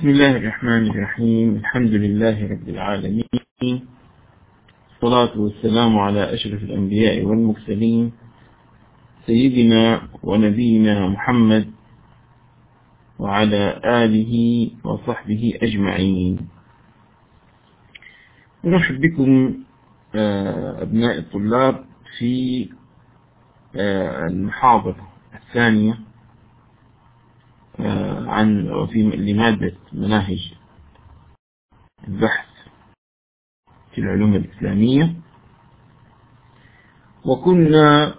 بسم الله الرحمن الرحيم. الحمد لله رب العالمين. الصلاة والسلام على أشرف الأنبياء والمرسلين. سيدنا ونبينا محمد وعلى آله وصحبه أجمعين. نرحب بكم أبناء الطلاب في المحاضرة الثانية. عن في لمادة مناهج البحث في العلوم الإسلامية. وكنا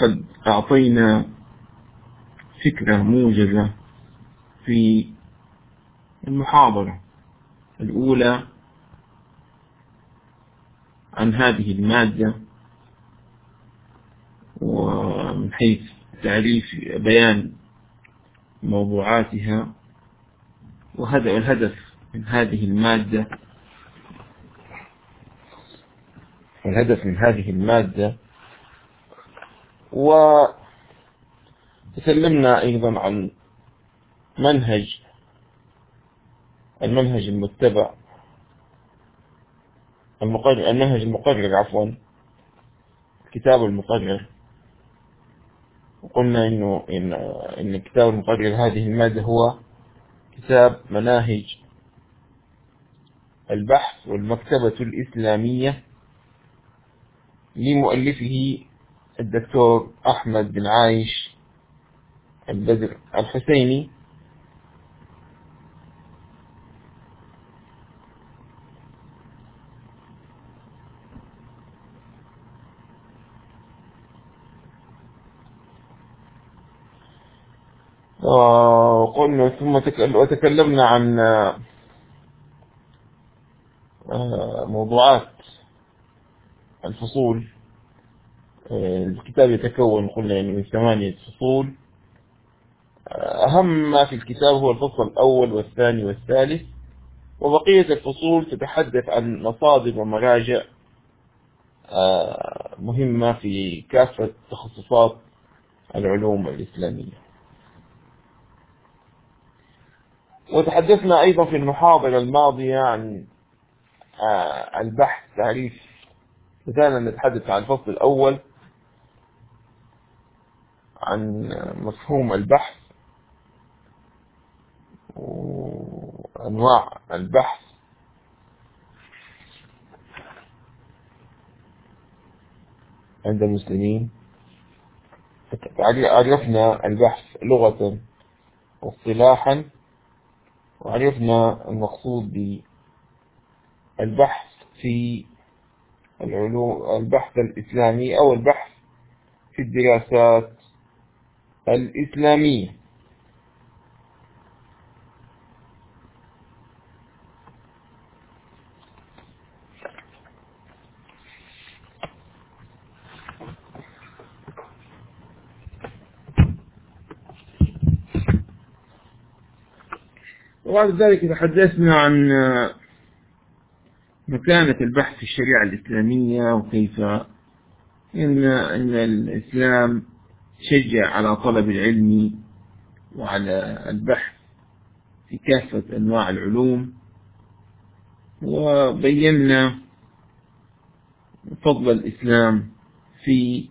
قد أعطينا فكرة موجزة في المحاضرة الأولى عن هذه المادة ومن حيث تعريف بيان موضوعاتها وهذا الهدف من هذه المادة. الهدف من هذه المادة وتكلمنا أيضا عن منهج المنهج المتبع المقرر المنهج المقرر عفوا الكتاب المقرر. وقلنا إنه إن إن الكتاب المقرر هذه المادة هو كتاب مناهج البحث والمكتبة الإسلامية لمؤلفه الدكتور أحمد بن عايش البدر الحسيني. وقلنا ثم وتكلمنا عن موضوعات الفصول. الكتاب يتكون قلنا يعني من ثمانية فصول. أهم ما في الكتاب هو الفصل الأول والثاني والثالث. وبقية الفصول تتحدث عن مصادر ومراجع مهمة في كافة تخصصات العلوم الإسلامية. وتحدثنا أيضا في المحاضرة الماضية عن البحث تعريف بدأنا نتحدث عن الفصل الأول عن مفهوم البحث وأنواع البحث. عند المسلمين عرفنا البحث لغة واصطلاحا وعرفنا المقصود بالبحث في العلوم البحث الإسلامي أو البحث في الدراسات الإسلامية. وبعد ذلك تحدثنا عن مكانة البحث في الشريعة الإسلامية وكيف إن, إن الإسلام شجع على طلب العلم وعلى البحث في كافة أنواع العلوم وبينا فضل الإسلام في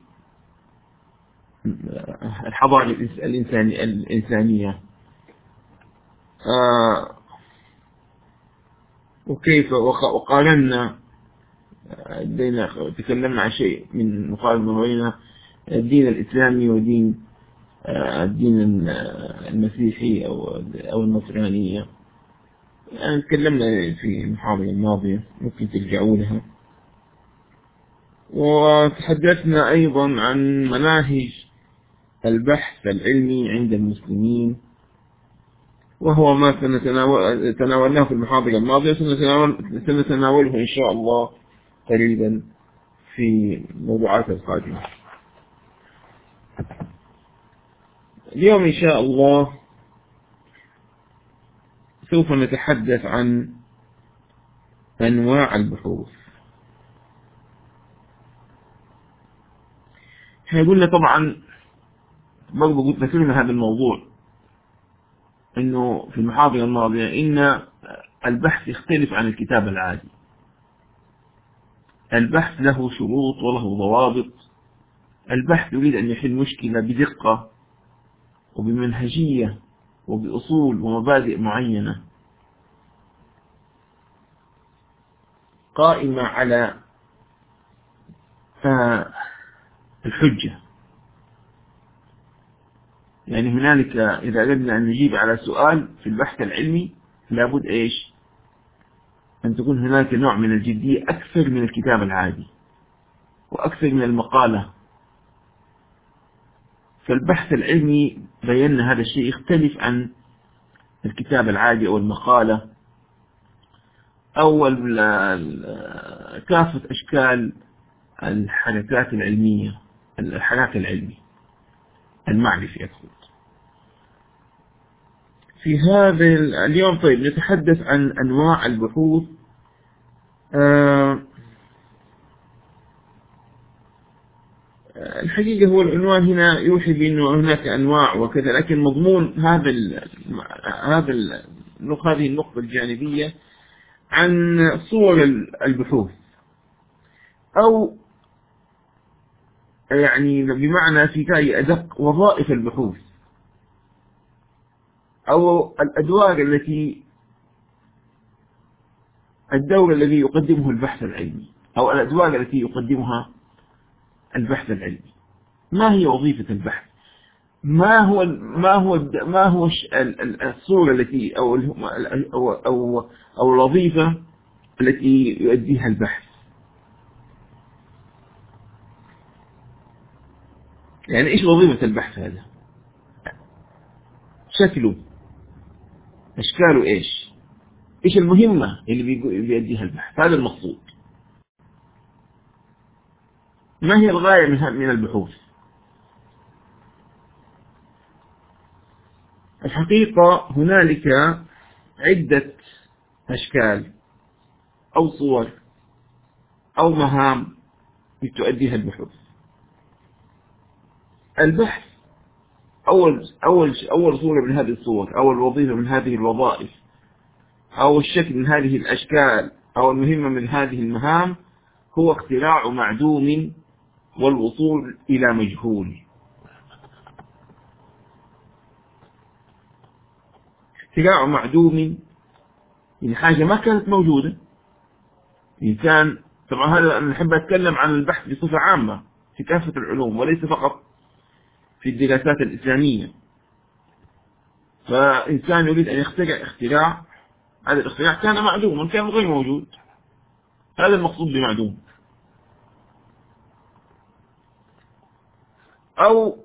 الحضارة الإنسانية, آه وكيف وقارنا بين تكلمنا عن شيء من مقارنة بين الدين الإسلامي ودين الدين المسيحي أو أو النصرانية. يعني تكلمنا في المحاضرة الماضية ممكن ترجعوا لها. وتحدثنا أيضا عن مناهج البحث العلمي عند المسلمين. وهو ما سنتناولناه في المحاضرة الماضية سنتناوله إن شاء الله قريبا في الموضوعات القادمة. اليوم إن شاء الله سوف نتحدث عن أنواع البحوث. إحنا قلنا طبعا برضه قلت ذكرنا هذا الموضوع. أنه في المحاضرة الماضية إن البحث يختلف عن الكتاب العادي. البحث له شروط وله ضوابط. البحث يريد أن يحل مشكلة بدقة وبمنهجية وبأصول ومبادئ معينة. قائمة على الحجة. يعني هنالك إذا أردنا أن نجيب على سؤال في البحث العلمي لابد إيش؟ أن تكون هناك نوع من الجدية أكثر من الكتاب العادي وأكثر من المقالة. فالبحث العلمي بينا هذا الشيء يختلف عن الكتاب العادي أو المقالة أو كافة أشكال الحركات العلمية الحراك العلمي. المعرفي يدخل في هذا اليوم. طيب نتحدث عن أنواع البحوث. آه، الحقيقة هو العنوان هنا يوحي بأنه هناك أنواع وكذا لكن مضمون هذا ال هذا ال هذه النقطة الجانبية عن صور البحوث. أو يعني بمعنى في أدق وظائف البحوث. أو الأدوار التي الدور الذي يقدمه البحث العلمي أو الأدوار التي يقدمها البحث العلمي. ما هي وظيفة البحث؟ ما هو ما هو ما هو الصورة التي أو أو أو, أو الوظيفة التي يؤديها البحث؟ يعني إيش وظيفة البحث هذا؟ شكله. أشكاله إيش؟ إيش المهمة اللي بيؤديها البحث؟ هذا المقصود. ما هي الغاية من البحوث؟ الحقيقة هنالك عدة أشكال أو صور أو مهام لتؤديها البحوث. البحث أول أول أول صورة من هذه الصور أو الوظيفة من هذه الوظائف أو الشكل من هذه الأشكال أو المهمة من هذه المهام هو اختراع معدوم والوصول إلى مجهول. اختراع معدوم يعني حاجة ما كانت موجودة. إنسان طبعا هذا أنا أحب أتكلم عن البحث بصفة عامة في كافة العلوم وليس فقط في الدراسات الإسلامية. فإنسان يريد أن يخترع اختراع هذا الاختراع كان معدوما كان غير موجود. هذا المقصود بمعدوم. أو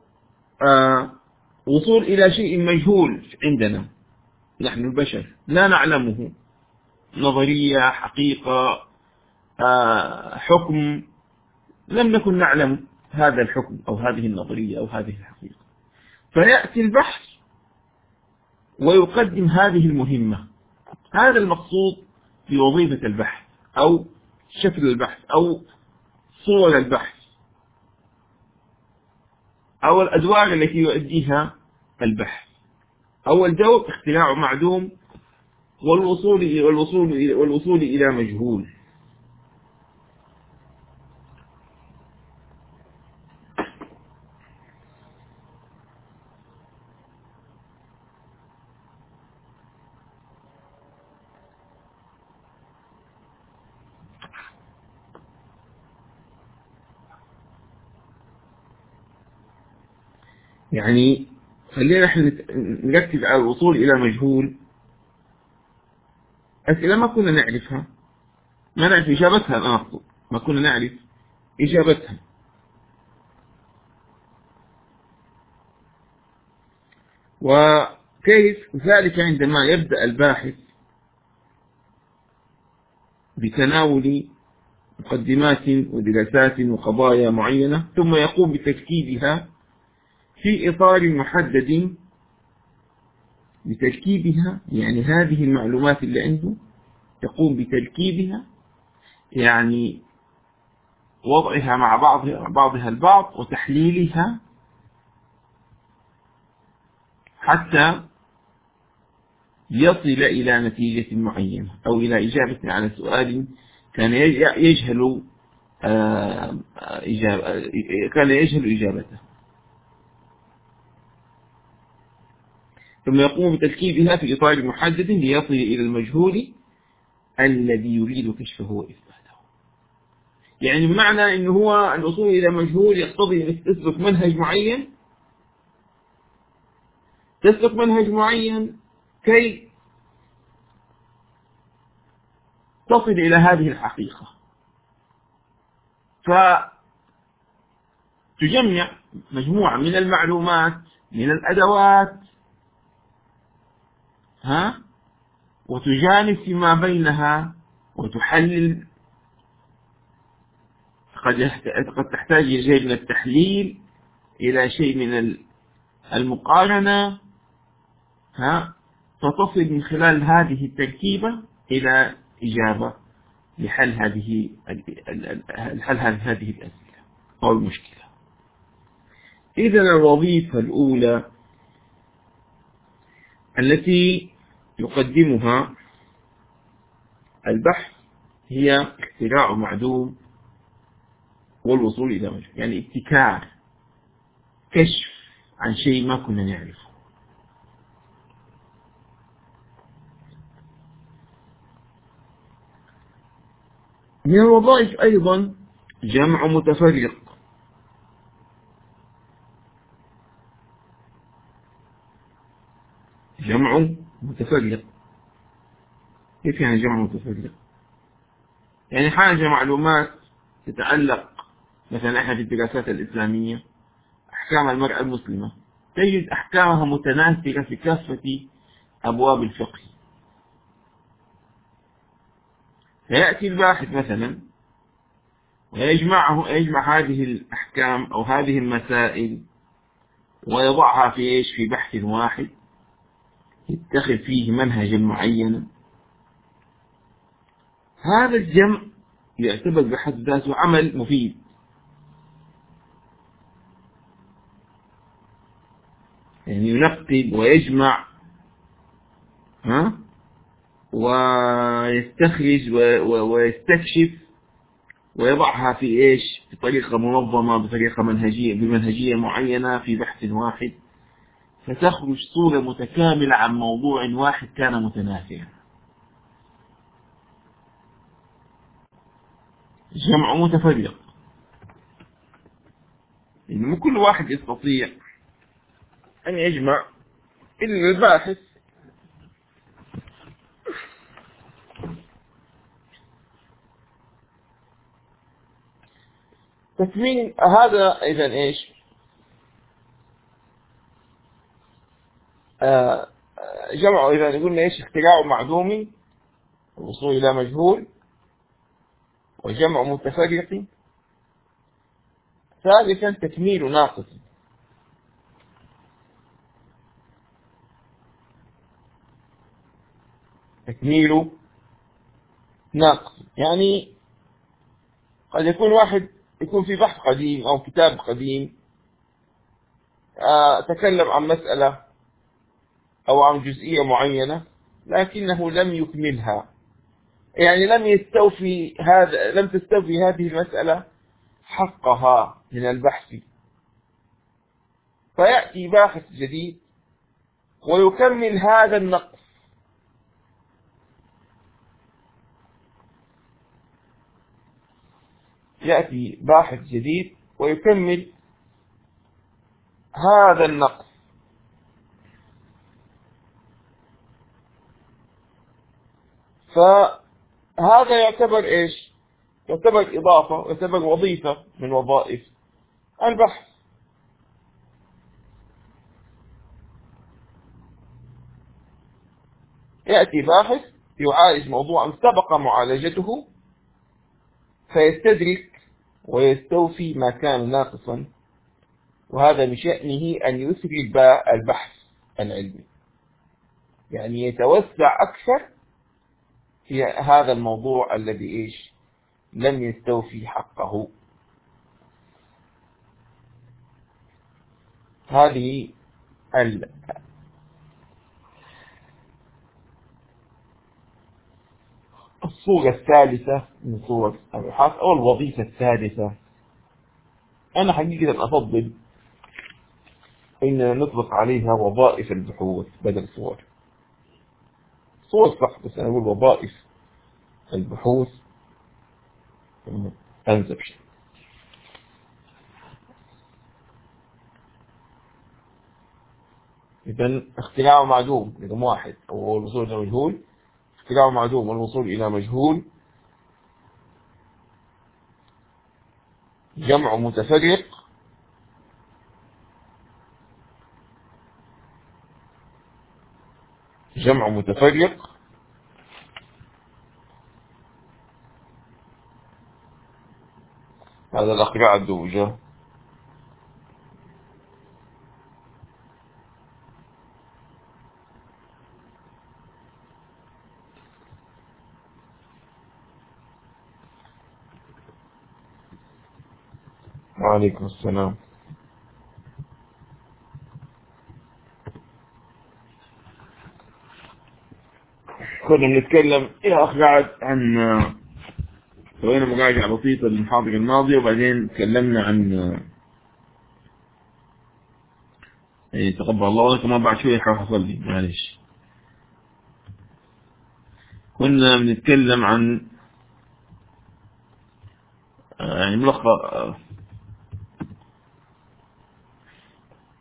آه وصول إلى شيء مجهول عندنا نحن البشر لا نعلمه. نظرية حقيقة آه حكم لم نكن نعلم. هذا الحكم أو هذه النظرية أو هذه الحقيقة. فيأتي البحث ويقدم هذه المهمة. هذا المقصود بوظيفة البحث أو شكل البحث أو صور البحث أو الأدوار التي يؤديها البحث أول دور اختراع معدوم والوصول والوصول والوصول إلى مجهول. يعني خلينا إحنا نركز على الوصول إلى مجهول. أسئلة ما كنا نعرفها. ما نعرف إجابتها أنا أقصد. ما كنا نعرف إجابتها. وكيف ذلك عندما يبدأ الباحث بتناول مقدمات ودراسات وقضايا معينة ثم يقوم بتركيبها في إطار محدد بتركيبها يعني هذه المعلومات اللي عنده يقوم بتركيبها يعني وضعها مع بعضها, بعضها البعض وتحليلها حتى يصل إلى نتيجة معينة أو إلى إجابة على سؤال كان يجهل آه، كان يجهل إجابته. ثم يقوم بتركيبها في إطار محدد ليصل إلى المجهول الذي يريد كشفه وإثباته. يعني بمعنى أنه هو الوصول إلى مجهول يقتضي أن تسلك منهج معين تسلك منهج معين كي تصل إلى هذه الحقيقة. فتجمع مجموعة من المعلومات من الأدوات ها؟ وتجانب فيما بينها وتحلل. قد قد تحتاج إلى شيء من التحليل إلى شيء من المقارنة ها؟ فتصل من خلال هذه التركيبة إلى إجابة لحل هذه حل هذه الأسئلة أو المشكلة. إذا الوظيفة الأولى التي يقدمها البحث هي اختراع معدوم والوصول إلى وجه يعني ابتكار كشف عن شيء ما كنا نعرفه. من الوظائف أيضا جمع متفرق. جمع متفرق كيف يعني جمع متفرق يعني حاجة معلومات تتعلق مثلا إحنا في الدراسات الإسلامية أحكام المرأة المسلمة تجد أحكامها متناسقة في كافة أبواب الفقه. فيأتي الباحث مثلا ويجمعه يجمع هذه الأحكام أو هذه المسائل ويضعها في إيش؟ في بحث واحد. يتخذ فيه منهجا معينا هذا الجمع يعتبر بحد ذاته عمل مفيد. يعني ينقب ويجمع ها؟ ويستخرج ويستكشف ويضعها في إيش؟ بطريقة منظمة بطريقة منهجية بمنهجية معينة في بحث واحد. فتخرج صورة متكاملة عن موضوع واحد كان متنافيا. جمع متفرق. يعني كل واحد يستطيع أن يجمع إلا الباحث. تكمين هذا إذا إيش آه جمعوا إذا قلنا إيش؟ اختراع معدومي الوصول إلى مجهول وجمع متفرق ثالثا تكميل ناقص. تكميل ناقص. يعني قد يكون واحد يكون في بحث قديم أو كتاب قديم آه، تكلم عن مسألة أو عن جزئية معينة لكنه لم يكملها. يعني لم يستوفي هذا لم تستوفي هذه المسألة حقها من البحث. فيأتي باحث جديد ويكمل هذا النقص. يأتي باحث جديد ويكمل هذا النقص. فهذا يعتبر إيش؟ يعتبر إضافة يعتبر وظيفة من وظائف البحث. يأتي باحث يعالج موضوعا سبق معالجته فيستدرك ويستوفي ما كان ناقصا وهذا من شأنه أن يسري البحث العلمي. يعني يتوسع أكثر في هذا الموضوع الذي إيش؟ لم يستوفي حقه. هذه الصورة الثالثة من صور الأبحاث أو الوظيفة الثالثة. أنا حقيقة أفضل أن نطلق عليها وظائف البحوث بدل صور. صور صح بس أنا أقول وظائف البحوث أنسب شيء. إذا اختراع معدوم رقم واحد أو الوصول إلى مجهول. اختراع معدوم والوصول إلى مجهول. جمع متفرق. جمع متفرق. هذا الأخراع الدوجة وعليكم السلام. كنا بنتكلم يا أخ قاعد؟ عن سوينا مراجعة بسيطة للمحاضرة الماضية وبعدين تكلمنا عن إيه تقبل الله كمان بعد شوية حروح أصلي معلش كنا بنتكلم عن يعني ملخص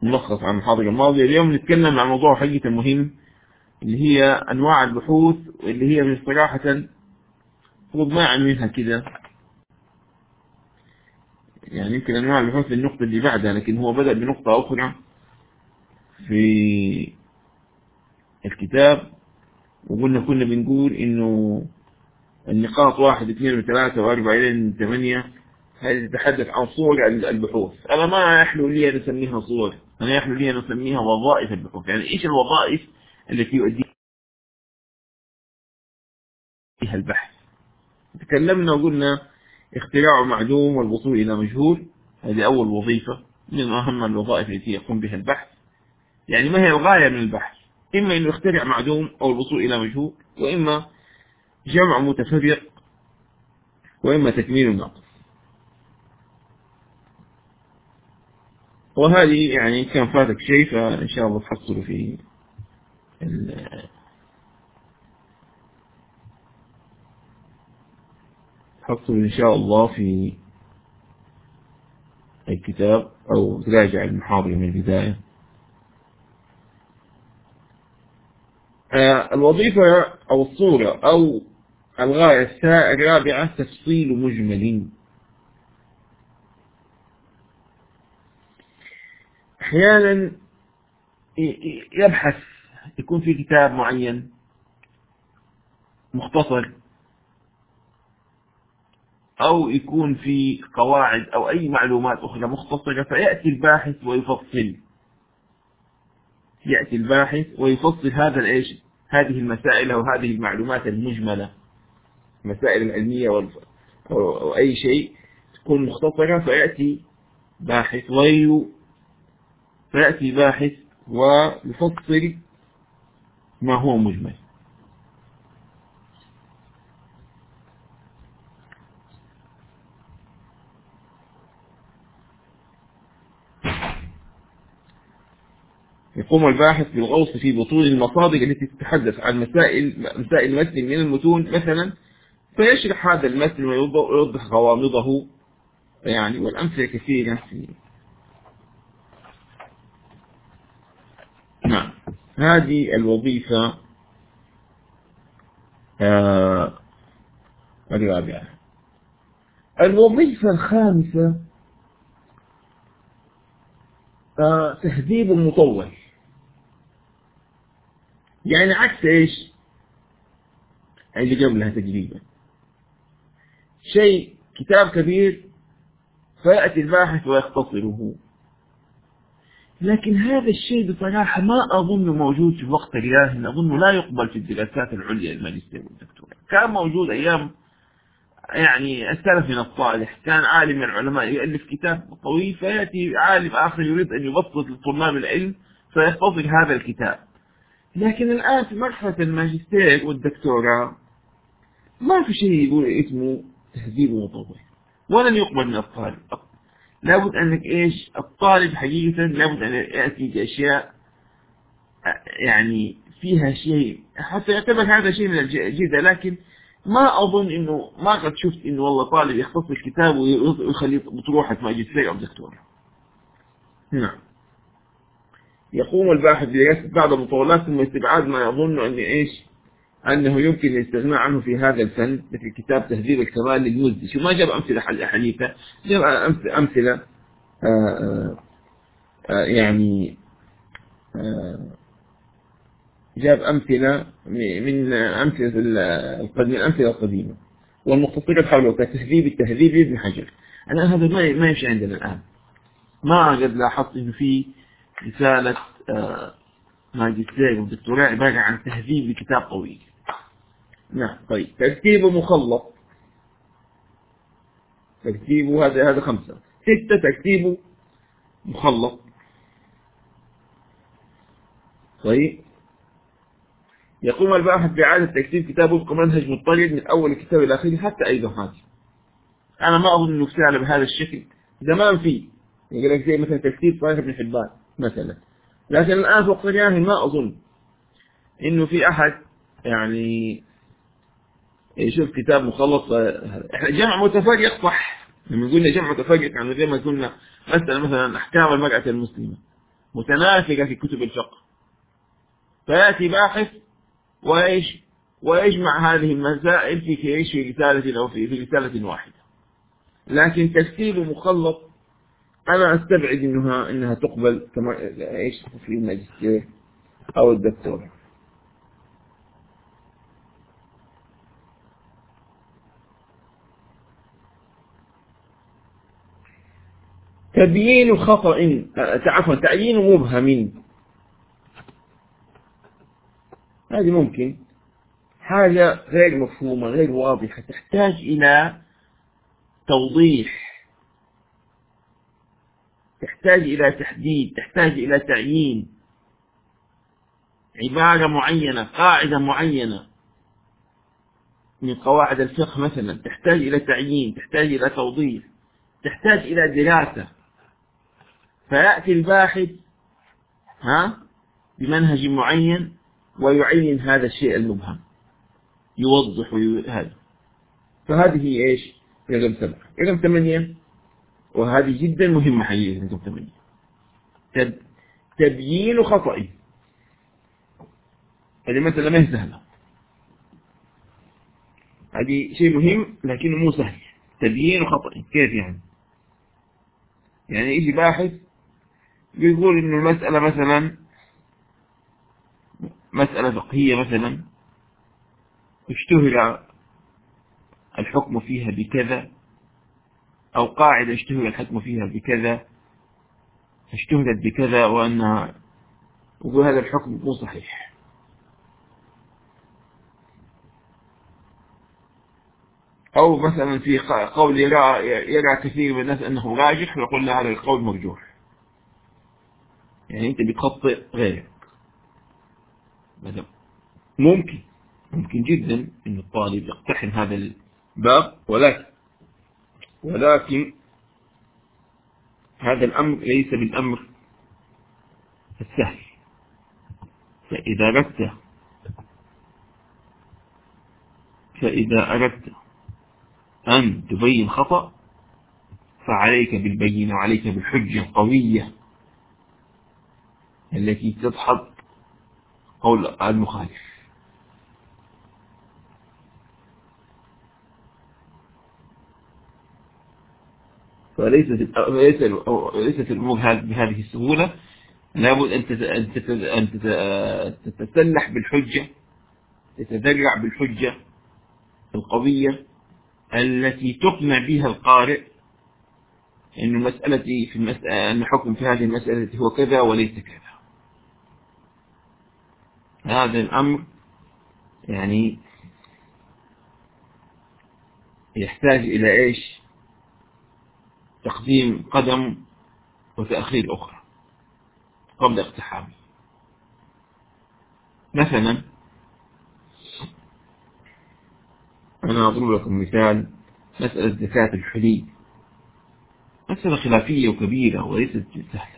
ملخص عن المحاضرة الماضية. اليوم نتكلم عن موضوع حقيقة مهم. اللي هي أنواع البحوث اللي هي صراحة المفروض ما عنوينها كده. يعني يمكن أنواع البحوث النقطة اللي بعدها لكن هو بدأ بنقطة أخرى في الكتاب وقلنا كنا بنقول إنه النقاط واحد اثنين وثلاثة وأربعة إلى ثمانية هذه تتحدث عن صور البحوث. أنا ما يحلو لي أن أسميها صور أنا يحلو لي أن أسميها وظائف البحوث. يعني إيش الوظائف التي يؤديها البحث. تكلمنا وقلنا اختراع معدوم والوصول إلى مجهول. هذه أول وظيفة من أهم الوظائف التي يقوم بها البحث. يعني ما هي الغاية من البحث؟ إما أنه يخترع معدوم أو الوصول إلى مجهول وإما جمع متفرق وإما تكميل ناقص وهذه يعني كان فاتك شيء فإن شاء الله تحصلوا في تحصلوا إن شاء الله في الكتاب أو تراجع المحاضرة من البداية. الوظيفة أو الصورة أو الغاية الرابعة تفصيل مجمل. أحيانا يبحث يكون في كتاب معين مختصر أو يكون في قواعد أو أي معلومات أخرى مختصرة فيأتي الباحث ويفصل. يأتي الباحث ويفصل هذا الإيش؟ هذه المسائل أو هذه المعلومات المجملة. المسائل العلمية أو أي شيء تكون مختصرة فيأتي باحث وي فيأتي باحث ويفصل. ما هو مجمل؟ يقوم الباحث بالغوص في بطون المصادر التي تتحدث عن مسائل مسائل متن من المتون مثلا فيشرح هذا المتن ويوضح غوامضه يعني والأمثلة كثيرة. نعم. هذه الوظيفة آه الرابعة الوظيفة الخامسة آه تهذيب المطول. يعني عكس إيش؟ اللي قبلها تقريبا شيء كتاب كبير فيأتي الباحث ويختصره. لكن هذا الشيء بصراحة ما أظن موجود في وقت الراهن أظن لا يقبل في الدراسات العليا الماجستير والدكتوراه كان موجود أيام يعني السلف من الصالح كان عالم من العلماء يؤلف كتاب طويل فيأتي عالم آخر يريد أن يبسط لطلاب العلم فيختصر هذا الكتاب. لكن الآن في مرحلة الماجستير والدكتوراه ما في شيء يقول اسمه تهذيب ومطور ولن يقبل من الطالب. لابد أنك إيش؟ الطالب حقيقة لابد أن يأتي بأشياء يعني فيها شيء حتى يعتبر هذا شيء من الجيدة لكن ما أظن إنه ما قد شفت إنه والله طالب يختص الكتاب ويخليه بطروحة ماجستير أو دكتوراه نعم. يقوم الباحث بدراسة بعض المطولات ثم استبعاد ما يظن أن إيش؟ أنه يمكن الاستغناء عنه في هذا الفن مثل كتاب تهذيب الكمال للمزدي شو ما جاب أمثلة حديثة جاب أمثلة آآ آه، آآ آه، آه، يعني جاب أمثلة من أمثلة من الأمثلة القديمة. والمختصرة حوله كتهذيب التهذيب لابن حجر. أنا هذا ما ما يمشي عندنا الآن. ما قد لاحظت إنه في رسالة ماجستير ودكتوراه عبارة عن تهذيب لكتاب طويل. نعم. طيب. ترتيبه مخلط. ترتيبه هذا هذا خمسة. ستة ترتيبه مخلط. طيب. يقوم الباحث بإعادة تكتيب كتاب وفق منهج مضطرد من أول الكتاب إلى آخره حتى أي هذه أنا ما أظن أنه فعل بهذا الشكل. زمان فيه يقول لك زي مثلا تكتيب صحيح ابن حبان مثلا. لكن الآن في وقت ما أظن إنه في أحد يعني يشوف كتاب مخلص إحنا جمع متفرق صح. لما قلنا جمع متفرق يعني زي ما قلنا مثلا مثلا أحكام المرأة المسلمة متناسقة في كتب الفقه. فيأتي باحث وإيش ويجمع هذه المسائل في إيش في رسالة أو في, في رسالة واحدة. لكن ترتيب مخلط أنا أستبعد إنها إنها تقبل كما إيش في الماجستير أو الدكتوراه. تبيين خطأ عفوا تعيين مبهم هذه ممكن. حاجة غير مفهومة غير واضحة تحتاج إلى توضيح. تحتاج إلى تحديد تحتاج إلى تعيين. عبارة معينة قاعدة معينة. من قواعد الفقه مثلا تحتاج إلى تعيين تحتاج إلى توضيح تحتاج إلى دراسة. فيأتي الباحث ها بمنهج معين ويعين هذا الشيء المبهم. يوضح هذا. فهذه إيش؟ رقم سبعة. رقم ثمانية وهذه جدا مهمة حقيقة رقم ثمانية. تبيين خطئه هذه مثلا ما هي سهلة. هذه شيء مهم لكنه مو سهل. تبيين خطئه كيف يعني؟ يعني يجي باحث بيقول إنه المسألة مثلا مسألة فقهية مثلا اشتهر الحكم فيها بكذا أو قاعدة اشتهر الحكم فيها بكذا اشتهرت بكذا وأنها هذا الحكم مو صحيح. أو مثلا في قول يرى, يرى كثير من الناس أنه راجح ويقول له هذا القول مرجوح. يعني أنت بتخطئ غيرك. ممكن ممكن جدا أن الطالب يقتحم هذا الباب ولكن ولكن هذا الأمر ليس بالأمر السهل. فإذا أردت فإذا أردت أن تبين خطأ فعليك بالبينة وعليك بالحجة القوية. التي تدحض قول المخالف. فليست ليست الأمور بهذه السهولة. لابد أن تتسلح بالحجة تتذرع بالحجة القوية التي تقنع بها القارئ أن المسألة في المسألة أن حكم في هذه المسألة هو كذا وليس كذا. هذا الأمر يعني يحتاج إلى إيش؟ تقديم قدم وتأخير أخرى قبل اقتحامه مثلا أنا أضرب لكم مثال مسألة زكاة الحلي. مسألة خلافية وكبيرة وليست سهلة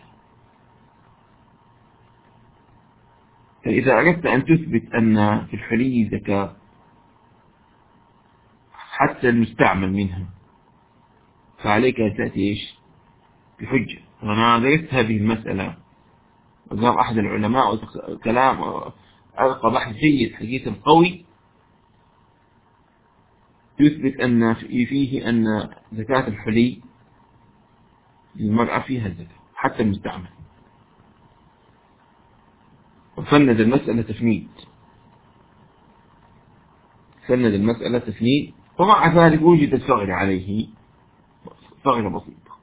فإذا أردت أن تثبت أن في الحلي زكاة حتى المستعمل منها فعليك أن تأتي إيش؟ بحجة. وأنا درست هذه المسألة وقام أحد العلماء كلام ألقى بحث جيد حقيقة قوي. يثبت أن فيه أن زكاة الحلي للمرأة فيها الزكاة حتى المستعمل. وفند المسألة تفنيد. فند المسألة تفنيد. ومع ذلك وجدت ثغرة عليه. ثغرة بسيطة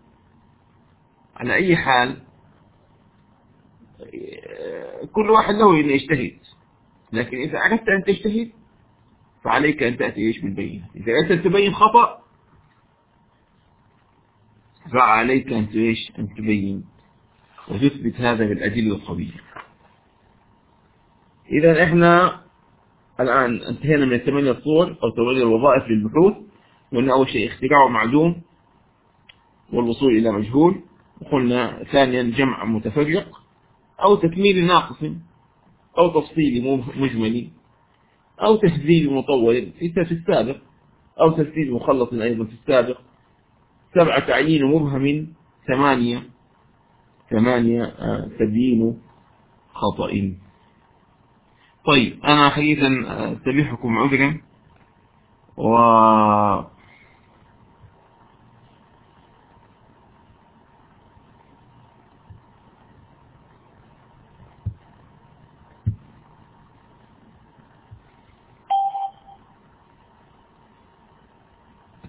على أي حال كل واحد له أن يجتهد. لكن إذا أردت أن تجتهد فعليك أن تأتي إيش بالبينة. إذا أردت تبين خطأ فعليك أن أن تبين. وتثبت هذا بالأدلة القوية. إذا إحنا الآن انتهينا من الثمانية الصور أو ثمانية الوظائف للبحوث وأن أول شيء اختراع معدوم والوصول إلى مجهول وقلنا ثانيا جمع متفرق أو تكميل ناقص أو تفصيل مجمل أو تهذيب مطول في السابق أو ترتيب مخلص أيضا في السابق. سبعة تعيين مبهم ثمانية ثمانية آه، تبيين خطأ. طيب أنا حقيقة أستبيحكم عذرا. و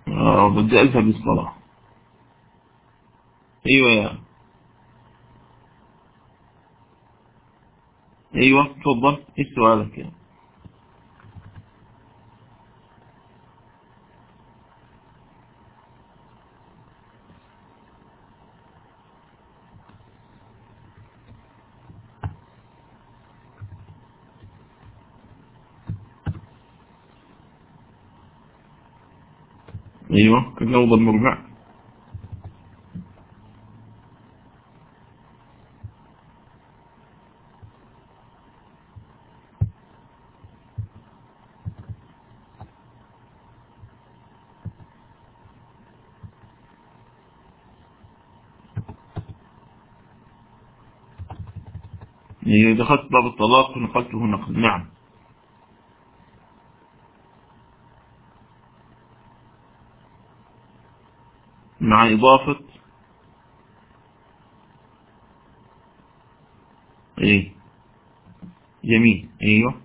آه، بدي ألفها بالصلاة أيوة يا. أيوه تفضل. إيش سؤالك يعني أيوه الروض المربع إذا دخلت باب الطلاق نقلته نقل. نعم. مع إضافة إيه؟ يمين. أيوه.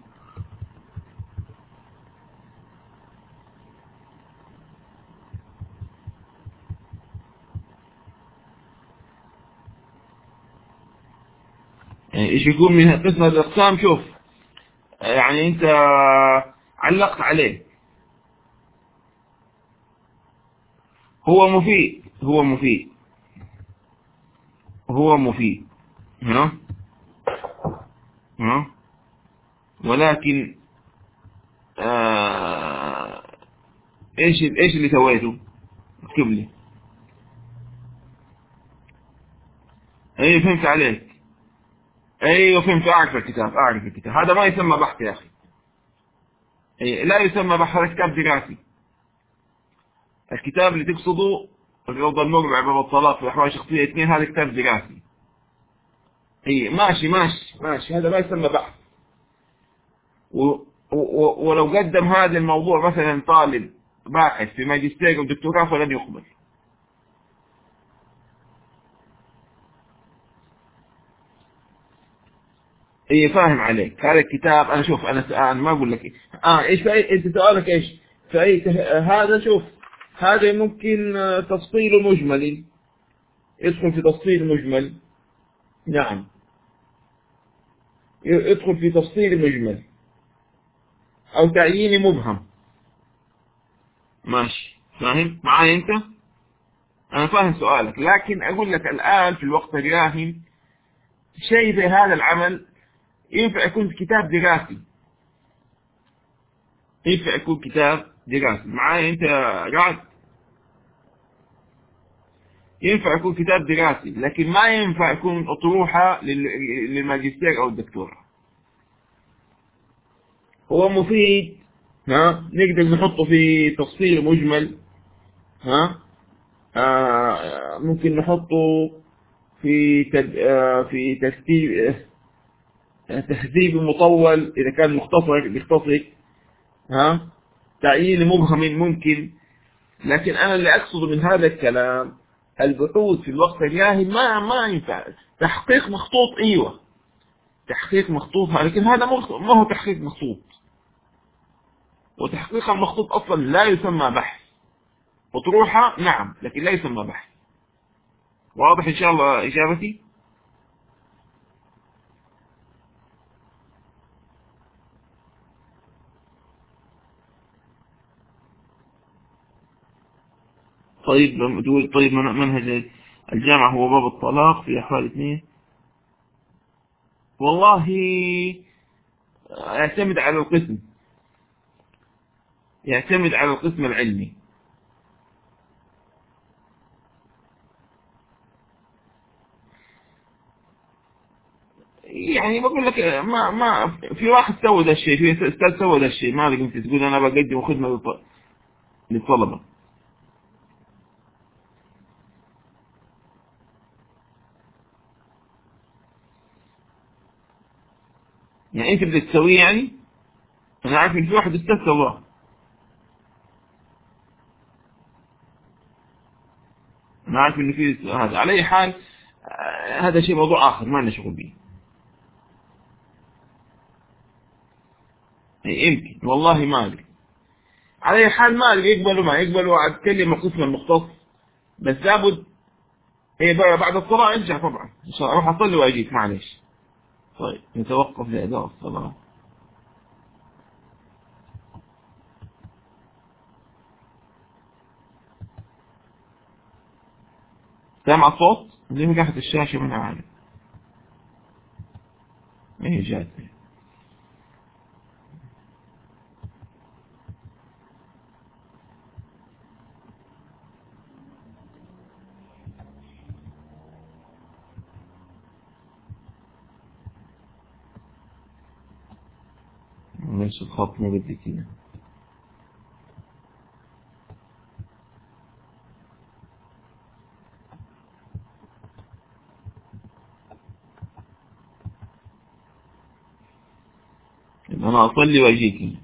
إيش يكون من قسم الإقسام شوف يعني أنت علقت عليه. هو مفيد هو مفيد. هو مفيد. ها؟ ها؟ ولكن آه إيش إيش اللي سويته؟ اكتب لي. اي فهمت عليك. أيوه فهمت. أعرف الكتاب أعرف الكتاب. هذا ما يسمى بحث يا أخي. أي لا يسمى بحث هذا كتاب دراسي. الكتاب اللي تقصده الروضة المربع باب الطلاق في الأحوال الشخصية اثنين هذا كتاب دراسي. أي ماشي ماشي ماشي. هذا ما يسمى بحث. و و ولو قدم هذا الموضوع مثلا طالب باحث في ماجستير أو دكتوراه فلن يقبل. اي فاهم عليك. هذا الكتاب أنا شوف أنا أنا ما أقول لك آه إيش فأي أنت سؤالك إيش؟ فأي هذا شوف هذا ممكن تفصيل مجمل. يدخل في تفصيل مجمل. نعم. يدخل في تفصيل مجمل. أو تعيين مبهم. ماشي. فاهم؟ معايا أنت؟ أنا فاهم سؤالك. لكن أقول لك الآن في الوقت الراهن شيء زي هذا العمل ينفع يكون كتاب دراسي. ينفع يكون كتاب دراسي. معايا انت رعد؟ ينفع يكون كتاب دراسي لكن ما ينفع يكون أطروحة لل- للماجستير أو الدكتوراه هو مفيد ها؟ نقدر نحطه في تفصيل مجمل ها؟ آه ممكن نحطه في تد... آه في ترتيب آه تهذيب مطول إذا كان مختصر بيختصر. ها؟ تعيين مبهم ممكن. لكن أنا اللي أقصده من هذا الكلام البحوث في الوقت الجاهل ما ما ينفع. تحقيق مخطوط إيوه. تحقيق مخطوط لكن هذا ما هو تحقيق مخطوط. وتحقيق المخطوط أصلا لا يسمى بحث. اطروحة نعم لكن لا يسمى بحث. واضح إن شاء الله إجابتي؟ طيب تقول طيب من- منهج الجامعة هو باب الطلاق في أحوال اثنين. والله يعتمد على القسم. يعتمد على القسم العلمي. يعني بقول لك ما ما في واحد سوى ذا الشيء في أستاذ سوى ذا الشيء ما انت تقول أنا بقدم خدمة للط- للطلبة. يعني أنت بدك تسويه يعني؟ أنا عارف إن في واحد أستاذ سواه. أنا عارف ان في هذا. على أي حال آه، هذا شيء موضوع آخر ما لنا شغل به إيه، يمكن. والله ما أدري. على أي حال ما أدري يقبلوا ما يقبلوا أتكلم القسم المختص. بس لابد بقى بعد الصلاة ارجع طبعا. إن شاء الله أروح أصلي وأجيك معلش طيب نتوقف لأداء الصلاة. سامع الصوت؟ ما تحت الشاشة من أعلى إيه جات kinds of hop negativity. أنا أصلي وأجيكم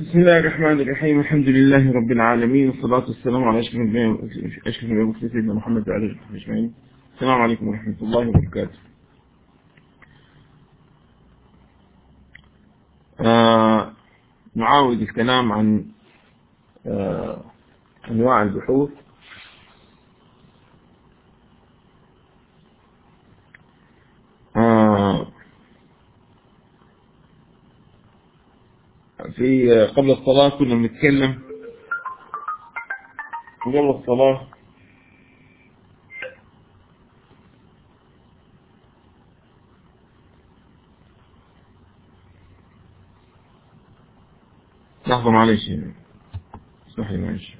بسم الله الرحمن الرحيم. الحمد لله رب العالمين. والصلاة والسلام على أشرف الأنبياء أشرف سيدنا محمد وعلى آله وصحبه أجمعين. السلام عليكم ورحمة الله وبركاته. آه نعاود الكلام عن آه أنواع البحوث آه في قبل الصلاة كنا بنتكلم. قبل الصلاة. لحظة معلش صحيح معلش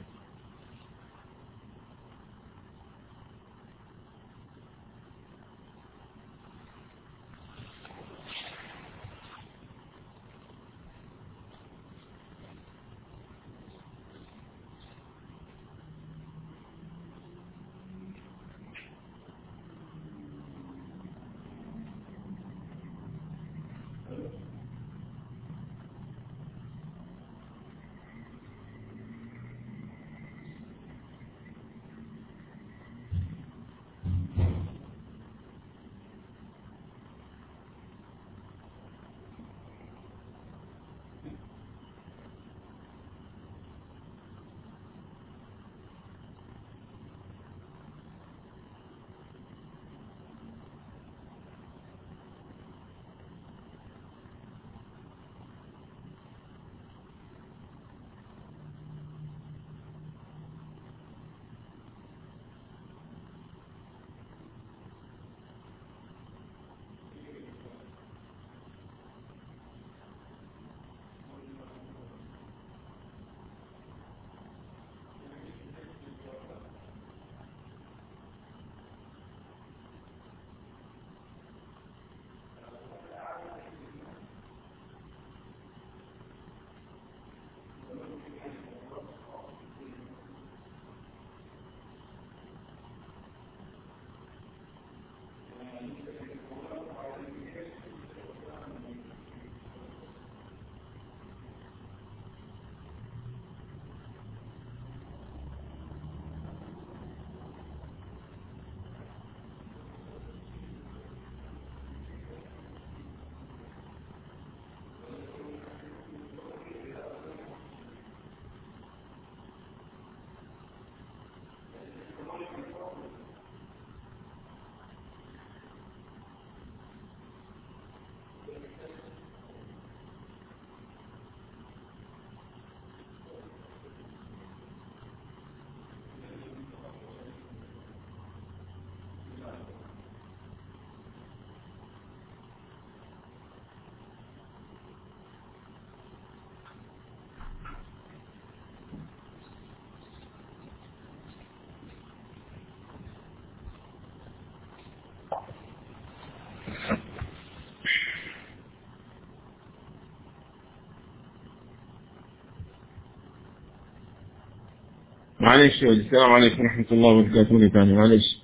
معلش السلام عليكم ورحمة الله وبركاته. تاني معلش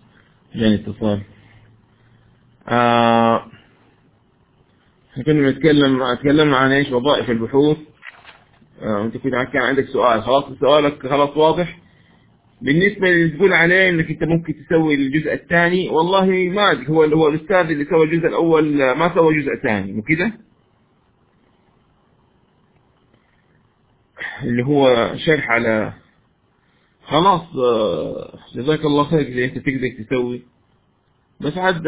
جاني اتصال. آه كنا بنتكلم تكلمنا عن إيش؟ وظائف البحوث. آه أنت كنت كان عندك سؤال. خلاص سؤالك خلاص واضح. بالنسبة اللي تقول عليه إنك أنت ممكن تسوي الجزء الثاني والله ما أدري هو هو الأستاذ اللي سوى الجزء الأول ما سوى جزء ثاني مو كده؟ اللي هو شرح على خلاص جزاك الله خير اللي انت تقدر تسوي. بس عاد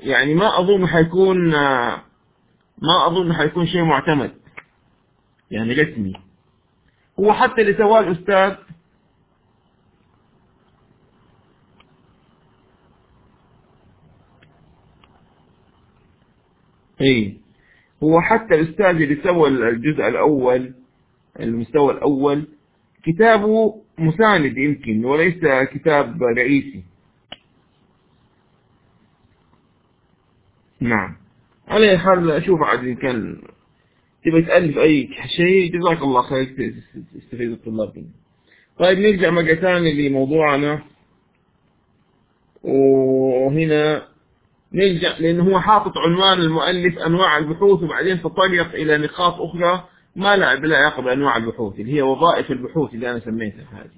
يعني ما أظن حيكون ما أظن حيكون شيء معتمد. يعني رسمي. هو حتى اللي سواه الاستاذ اي هو حتى الاستاذ اللي سوى الجزء الأول المستوى الأول كتابه مساند يمكن وليس كتاب رئيسي. نعم. على حال أشوف عاد إن كان تبغى تألف أي شيء جزاك الله خير تستفيد الطلاب منه. طيب نرجع مرة ثانية لموضوعنا. وهنا نرجع لأنه هو حاطط عنوان المؤلف أنواع البحوث وبعدين تطرق إلى نقاط أخرى. ما لا علاقة بأنواع البحوث اللي هي وظائف البحوث اللي أنا سميتها هذه.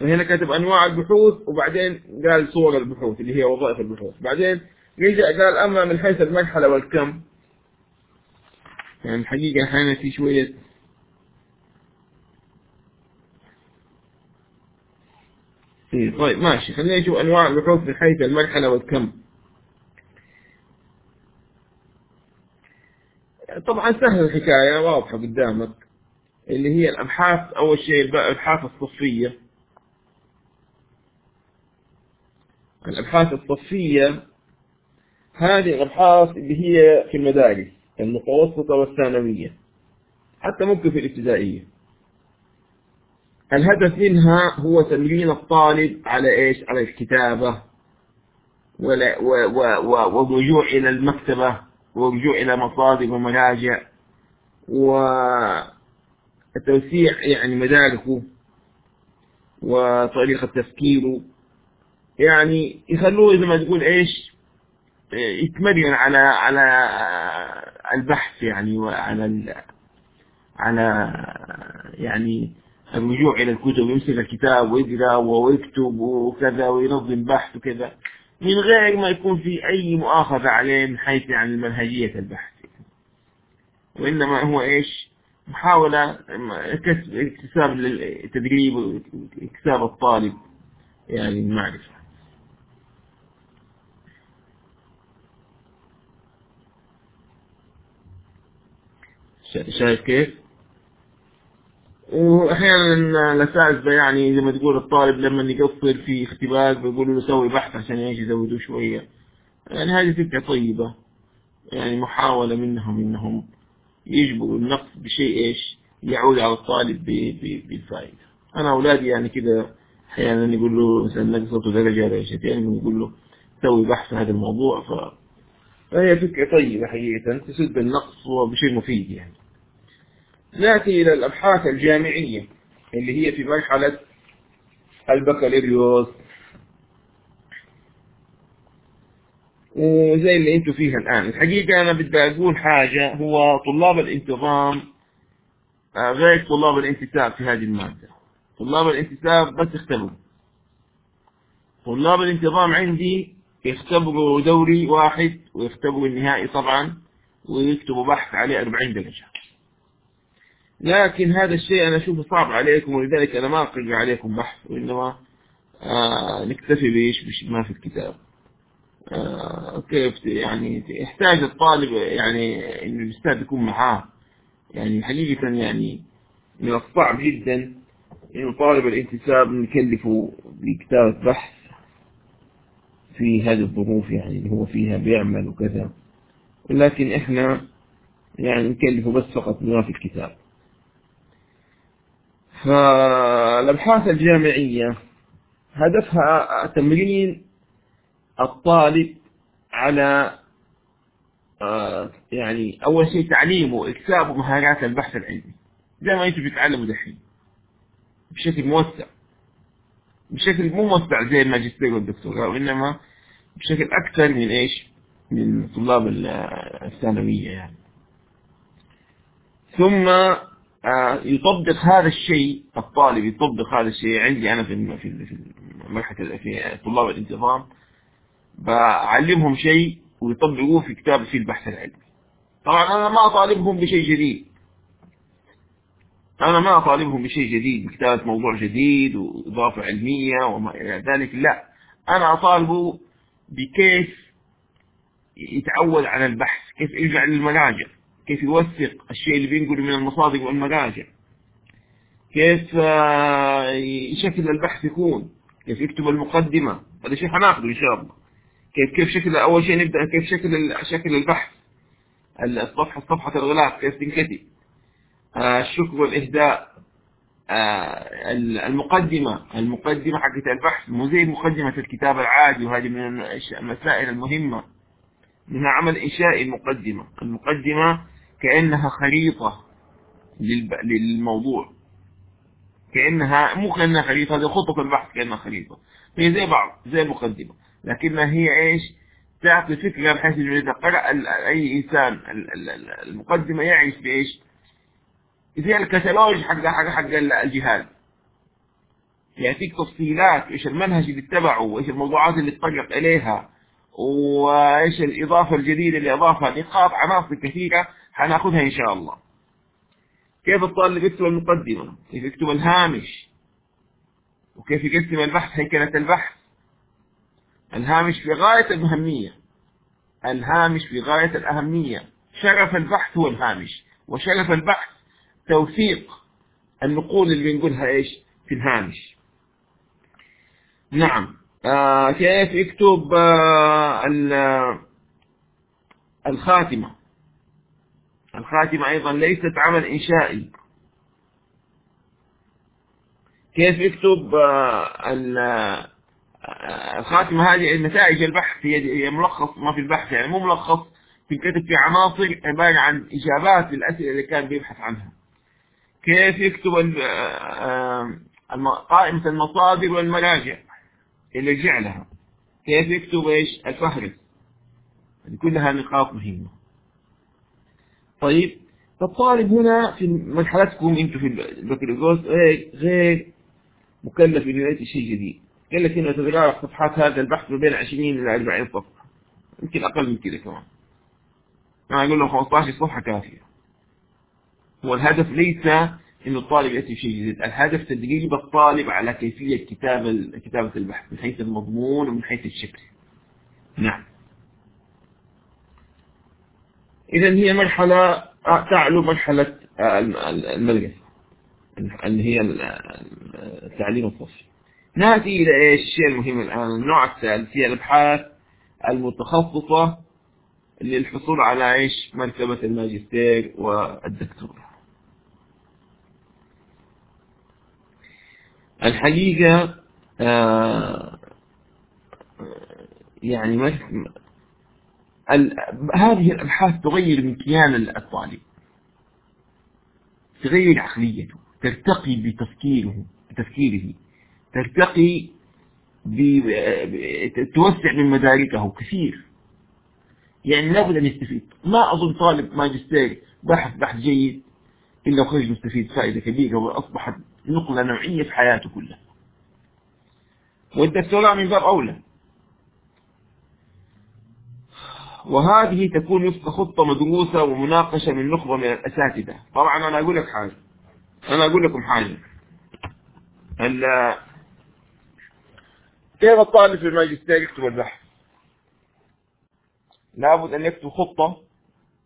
فهنا كتب أنواع البحوث وبعدين قال صور البحوث اللي هي وظائف البحوث. بعدين رجع قال أما من حيث المرحلة والكم يعني الحقيقة أحيانا في شوية إيه طيب ماشي. خلينا نشوف أنواع البحوث من حيث المرحلة والكم. طبعا سهل الحكاية واضحة قدامك. اللي هي الأبحاث أول شيء الأبحاث الصفية. الأبحاث الصفية هذه الأبحاث اللي هي في المدارس المتوسطة والثانوية حتى ممكن في الابتدائية. الهدف منها هو تمرين الطالب على إيش؟ على الكتابة والرجوع إلى المكتبة. والرجوع إلى مصادر ومراجع وتوسيع يعني مداركه وطريقة تفكيره. يعني يخلوه زي ما تقول إيش يتمرن على على البحث يعني وعلى على يعني الرجوع إلى الكتب يمسك الكتاب ويقرأ ويكتب وكذا وينظم بحث وكذا. من غير ما يكون في أي مؤاخذة عليه من حيث يعني منهجية البحث. وإنما هو إيش؟ محاولة كسب اكتساب التدريب واكتساب الطالب يعني المعرفة. شايف كيف؟ وأحيانا الأساتذة يعني زي ما تقول الطالب لما يقصر في اختبار بيقولوا له سوي بحث عشان إيش يزودوا شوية. يعني هذه فكرة طيبة. يعني محاولة منهم إنهم يجبروا النقص بشيء إيش؟ يعود على الطالب بالفائدة. أنا أولادي يعني كده أحيانا يقول له مثلا نقصته درجة درجتين يقول له سوي بحث هذا الموضوع. ف فهي فكرة طيبة حقيقة تسد النقص وبشيء مفيد يعني. نأتي إلى الأبحاث الجامعية اللي هي في مرحلة البكالوريوس. وزي اللي أنتوا فيها الآن. الحقيقة أنا بدي أقول حاجة. هو طلاب الانتظام غير طلاب الانتساب في هذه المادة. طلاب الانتساب بس يختبروا طلاب الانتظام عندي يختبروا دوري واحد ويختبروا النهائي طبعا ويكتبوا بحث عليه 40 درجة. لكن هذا الشيء أنا أشوفه صعب عليكم ولذلك أنا ما أقرر عليكم بحث وإنما آه نكتفي بإيش؟ ما في الكتاب. آه كيف يعني يحتاج الطالب يعني إنه الأستاذ يكون معاه. يعني حقيقة يعني من الصعب جدا إنه طالب الانتساب نكلفه بكتابة بحث في هذه الظروف يعني اللي هو فيها بيعمل وكذا. ولكن إحنا يعني نكلفه بس فقط بما في الكتاب. فالأبحاث الجامعية هدفها تمرين الطالب على يعني أول شيء تعليمه إكسابه مهارات البحث العلمي. زي ما أنتم بتتعلموا دحين. بشكل موسع. بشكل مو موسع زي الماجستير والدكتوراه وإنما بشكل أكثر من إيش؟ من طلاب الثانوية يعني. ثم يطبق هذا الشيء الطالب يطبق هذا الشيء. عندي أنا في في في مرحلة في طلاب الانتظام. بعلمهم شيء ويطبقوه في كتاب في البحث العلمي. طبعا أنا ما أطالبهم بشيء جديد. أنا ما أطالبهم بشيء جديد بكتابة موضوع جديد وإضافة علمية وما إلى ذلك. لا أنا أطالبه بكيف يتعود على البحث كيف يرجع للمراجع كيف يوثق الشيء اللي بينقله من المصادر والمراجع. كيف شكل البحث يكون. كيف يكتب المقدمة. هذا شيء حناخده إن شاء الله. كيف كيف شكل أول شيء نبدأ كيف شكل شكل البحث. الصفحة صفحة الغلاف كيف تنكتب. الشكر والإهداء. المقدمة. المقدمة حقت البحث. مو زي مقدمة الكتاب العادي وهذه من المسائل المهمة. منها عمل إنشائي المقدمة. المقدمة كأنها خريطة للموضوع. كأنها مو كأنها خريطة هذه خطة البحث كأنها خريطة هي زي بعض زي المقدمة. لكنها هي إيش؟ تعطي فكرة بحيث إنه إذا قرأ أي إنسان المقدمة يعرف بإيش؟ زي الكتالوج حق حق حق الجهاد يعطيك تفصيلات إيش المنهج اللي اتبعه وإيش الموضوعات اللي اتطرق إليها وإيش الإضافة الجديدة اللي أضافها نقاط عناصر كثيرة حناخذها إن شاء الله. كيف الطالب يكتب المقدمة؟ كيف يكتب الهامش؟ وكيف يقسم البحث؟ هيكله البحث الهامش في غاية الأهمية؟ الهامش في غاية الأهمية. شرف البحث هو الهامش وشرف البحث توثيق النقول اللي بنقولها إيش؟ في الهامش. نعم. آه كيف يكتب آه الخاتمة؟ الخاتمة أيضا ليست عمل إنشائي. كيف يكتب آه الخاتمة هذه نتائج البحث؟ هي ملخص ما في البحث يعني مو ملخص. تنكتب في عناصر عبارة عن إجابات للأسئلة اللي كان بيبحث عنها. كيف يكتب قائمة المصادر والمراجع اللي يرجع لها كيف يكتب إيش؟ الفهرس. كلها نقاط مهمة. طيب فالطالب هنا في مرحلتكم أنتم في البكالوريوس غير مكلف إنه يأتي شيء جديد. قال لك إنه تتراوح صفحات هذا البحث بين 20 إلى 40 صفحة. يمكن أقل من كذا كمان. أنا أقول له 15 صفحة كافية. هو الهدف ليس إنه الطالب يأتي بشيء جديد. الهدف تدريب الطالب على كيفية كتابة كتابة البحث من حيث المضمون ومن حيث الشكل. نعم. اذا هي مرحلة تعلو مرحلة المدرسة اللي هي التعليم الصفي نأتي إلى إيش؟ الشيء المهم الآن. النوع الثالث هي الأبحاث المتخصصة للحصول على إيش؟ مرتبه الماجستير والدكتوراه. الحقيقة آه يعني هذه الأبحاث تغير من كيان الطالب تغير عقليته. ترتقي بتفكيره بتفكيره ترتقي توسع من مداركه كثير. يعني لابد أن يستفيد. ما أظن طالب ماجستير بحث بحث جيد إلا وخرج مستفيد فائدة كبيرة وأصبحت نقلة نوعية في حياته كلها. والدكتوراه من باب أولى. وهذه تكون وفق خطة مدروسة ومناقشة من نخبة من الأساتذة. طبعا أنا أقول لك حاجة. أنا أقول لكم حاجة. كيف الطالب في الماجستير يكتب البحث؟ لابد أن يكتب خطة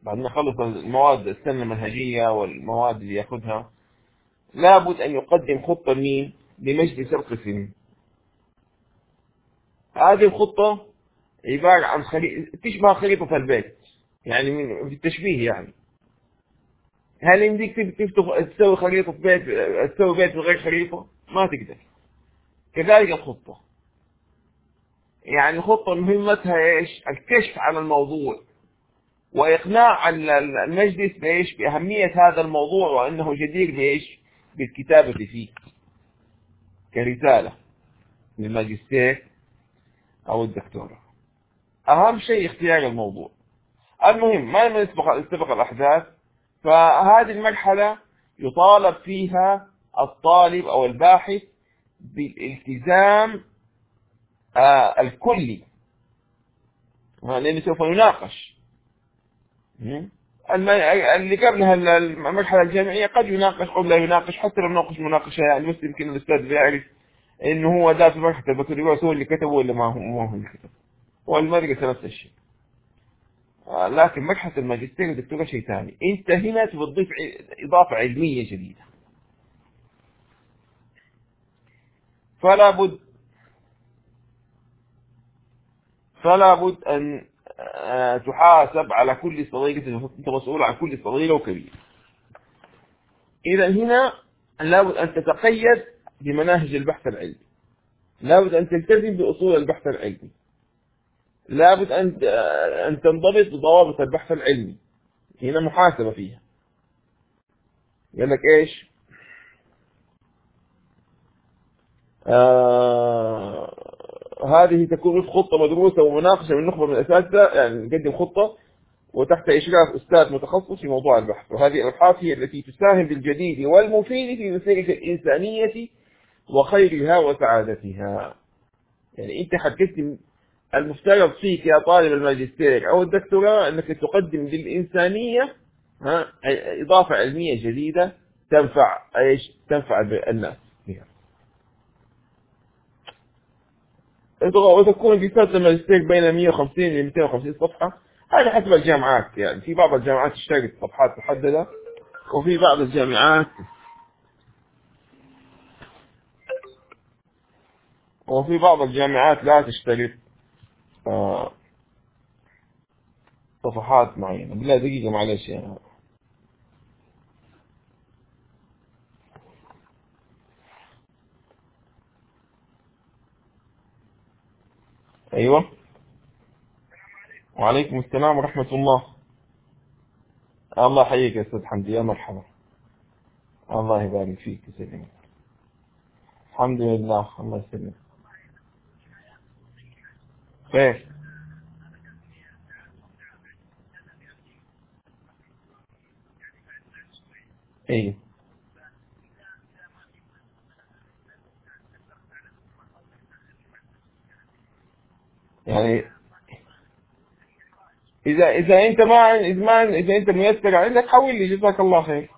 بعد ما يخلص المواد السنة المنهجية والمواد اللي يأخذها. لابد أن يقدم خطة مين لمجلس القسم. هذه الخطة عبارة عن خريطة تشبه خريطة البيت يعني من في التشبيه يعني هل يمديك تفتح تسوي خريطة بيت تسوي بيت من غير خريطة؟ ما تقدر كذلك الخطة يعني الخطة مهمتها إيش؟ الكشف عن الموضوع وإقناع المجلس بإيش؟ بأهمية هذا الموضوع وأنه جدير بإيش؟ بالكتابة فيه كرسالة للماجستير أو الدكتوراه أهم شيء اختيار الموضوع. المهم ما لما نسبق نسبق الأحداث فهذه المرحلة يطالب فيها الطالب أو الباحث بالالتزام آه الكلي. لأنه سوف يناقش اللي قبلها المرحلة الجامعية قد يناقش قبل لا يناقش حتى لو ناقش مناقشة يعني مثل يمكن الأستاذ بيعرف إنه هو في مرحلة البكالوريوس هو اللي كتبه ولا ما هو اللي كتبه والمدرسة نفس الشيء. آه، لكن مرحلة الماجستير والدكتوراه شيء ثاني. أنت هنا تضيف إضافة علمية جديدة. فلا بد فلا بد أن آه، تحاسب على كل صغيرة أنت مسؤول عن كل صغيرة وكبيرة إذا هنا لابد أن تتقيد بمناهج البحث العلمي. لابد أن تلتزم بأصول البحث العلمي. لابد أن أن تنضبط بضوابط البحث العلمي. هنا محاسبة فيها. يقول لك إيش؟ آه هذه تكون خطة مدروسة ومناقشة من نخبة من الأساتذة يعني نقدم خطة وتحت إشراف أستاذ متخصص في موضوع البحث. وهذه الأبحاث هي التي تساهم بالجديد والمفيد في مسيرة الإنسانية وخيرها وسعادتها. يعني أنت حتقدم المفترض فيك يا طالب الماجستير أو الدكتوراه أنك تقدم للإنسانية ها إضافة علمية جديدة تنفع إيش؟ تنفع الناس فيها وتكون رسالة الماجستير بين 150 ل 250 صفحة هذا حسب الجامعات يعني في بعض الجامعات تشترط صفحات محددة وفي بعض الجامعات وفي بعض الجامعات لا تشترط صفحات معينة. بالله دقيقة معلش يعني أيوة. وعليكم السلام ورحمة الله. الله يحييك يا أستاذ حمدي. يا مرحبا. الله يبارك فيك يسلمك الحمد لله الله يسلمك. خير إيه؟ يعني اذا إذا أنت ما إذا ما إذا أنت ميسر عندك حول لي جزاك الله خير.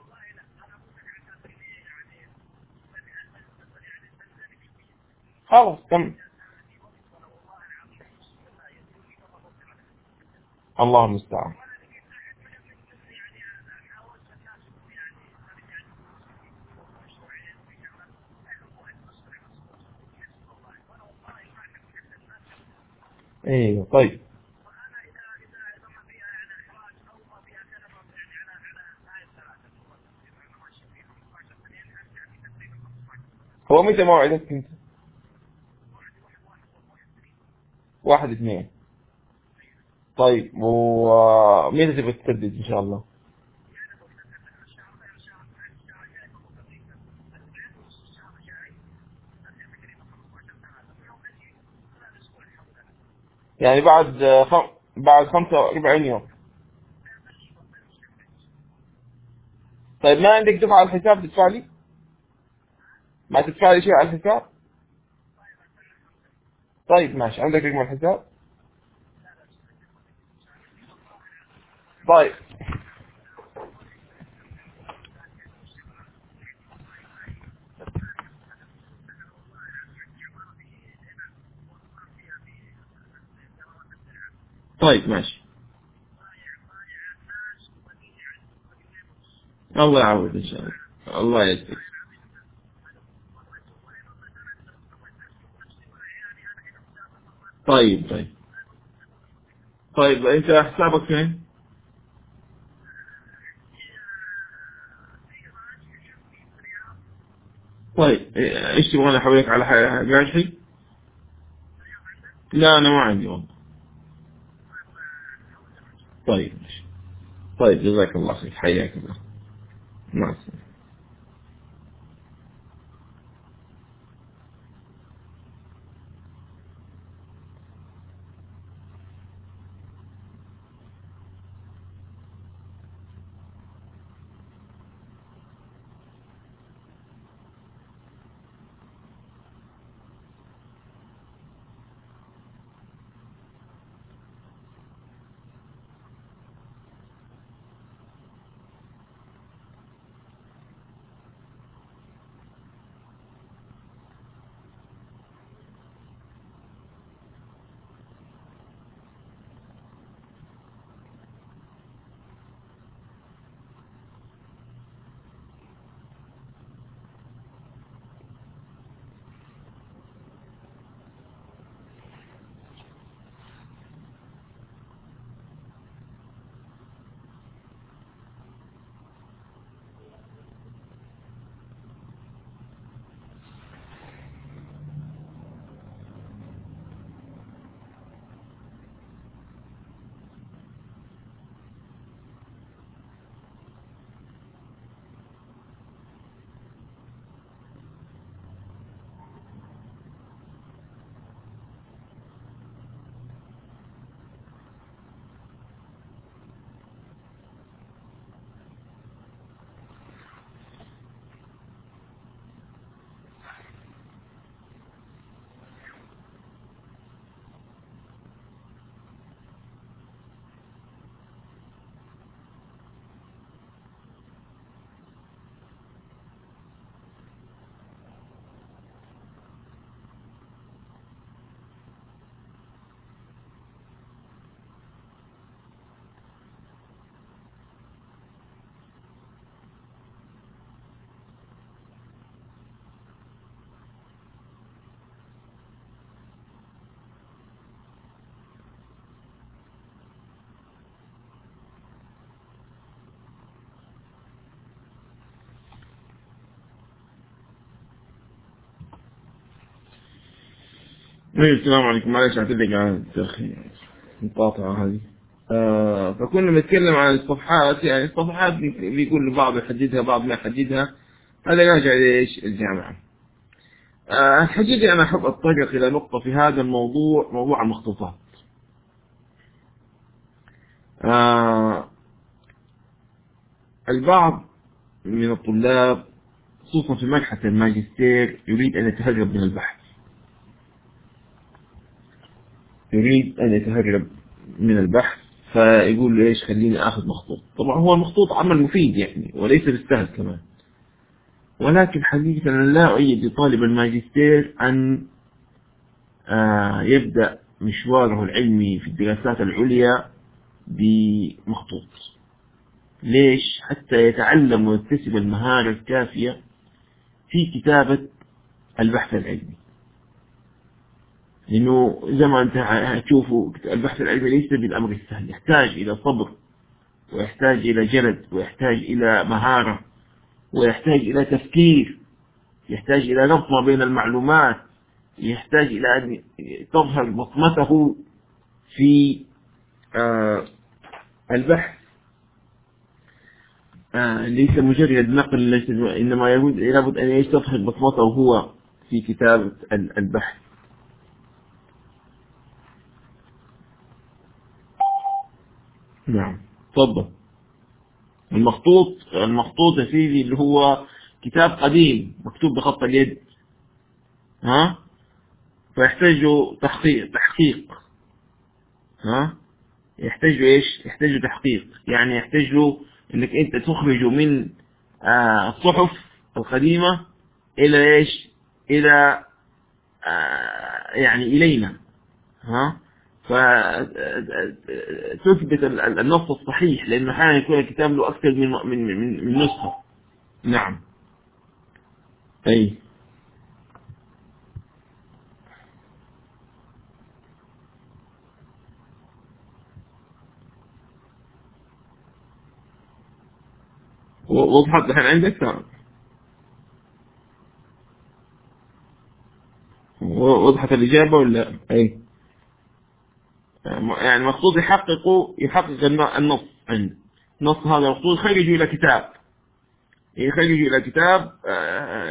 خلاص تم الله المستعان. أيوه طيب. هو متى موعدك أنت؟ واحد اثنين. طيب ومتى تبغى تسدد إن شاء الله. يعني بعد خم... بعد 45 يوم. طيب ما عندك دفع على الحساب تدفع لي؟ ما تدفع لي شيء على الحساب؟ طيب ماشي عندك رقم الحساب؟ طيب طيب ماشي الله يعوض ان شاء الله الله يجزيك طيب طيب طيب انت حسابك فين طيب إيش تبغى أحولك على راجحي لا أنا ما عندي والله. طيب طيب جزاك الله خير. حياك الله. مع السلامة. السلام عليكم. معلش اعتذر أخي المقاطعة هذه. آه فكنا بنتكلم عن الصفحات يعني الصفحات بيقول البعض يحددها بعض ما يحددها. هذا راجع ليش الجامعة. آه الحقيقة أنا أحب أتطرق إلى نقطة في هذا الموضوع موضوع المخطوطات آه البعض من الطلاب خصوصا في مرحلة الماجستير يريد أن يتهرب من البحث. يريد أن يتهرب من البحث فيقول ليش خليني أخذ مخطوط. طبعا هو المخطوط عمل مفيد يعني وليس بالسهل كمان. ولكن حقيقة لا أؤيد لطالب الماجستير أن آه يبدأ مشواره العلمي في الدراسات العليا بمخطوط. ليش؟ حتى يتعلم ويكتسب المهارة الكافية في كتابة البحث العلمي. لأنه زي ما أنت هتشوفوا البحث العلمي ليس بالأمر السهل يحتاج إلى صبر ويحتاج إلى جلد ويحتاج إلى مهارة ويحتاج إلى تفكير يحتاج إلى ما بين المعلومات يحتاج إلى أن تظهر بصمته في آه البحث. آه ليس مجرد نقل إنما لابد أن يستظهر بصمته هو في كتابة البحث. نعم. تفضل المخطوط المخطوط يا سيدي اللي هو كتاب قديم مكتوب بخط اليد. ها؟ فيحتاج تحقيق تحقيق. ها؟ يحتاج إيش؟ يحتاج تحقيق. يعني يحتاج إنك أنت تخرجه من آه الصحف القديمة إلى إيش؟ إلى آه يعني إلينا. ها؟ فتثبت النص الصحيح لأنه أحيانا يكون الكتاب له أكثر من من من, من نسخة. نعم. أي. وضحت الحين عندك؟ تمام وضحت الإجابة ولا؟ أي. يعني المقصود يحققوا يحقق النص عند النص هذا المقصود يخرجوا إلى كتاب. يخرجوا إلى كتاب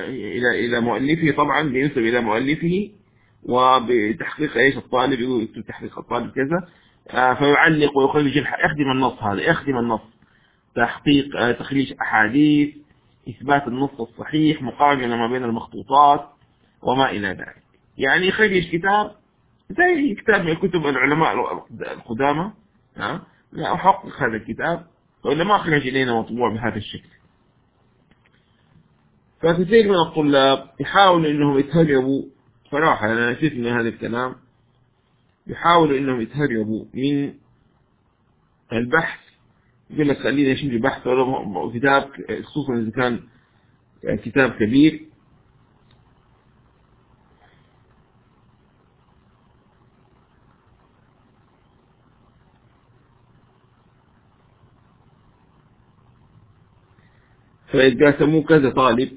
إلى إلى مؤلفه طبعا بينسب إلى مؤلفه وبتحقيق إيش؟ الطالب يقول يكتب تحقيق الطالب كذا. فيعلق ويخرج يخدم النص هذا يخدم النص. تحقيق تخريج أحاديث إثبات النص الصحيح مقارنة ما بين المخطوطات وما إلى ذلك. يعني يخرج كتاب زي كتاب من كتب العلماء القدامى لا أحقق هذا الكتاب وإلا ما أخرج إلينا مطبوع بهذا الشكل. فكثير من الطلاب يحاولوا إنهم يتهربوا صراحة أنا نسيت من هذا الكلام يحاولوا إنهم يتهربوا من البحث يقول لك خلينا نشوف بحث ولا كتاب خصوصا إذا كان كتاب كبير فيتقاسموا كذا طالب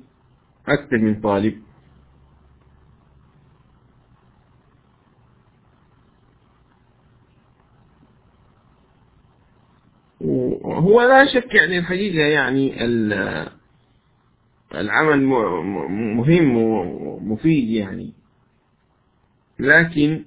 أكثر من طالب. هو لا شك يعني الحقيقة يعني العمل مهم ومفيد يعني. لكن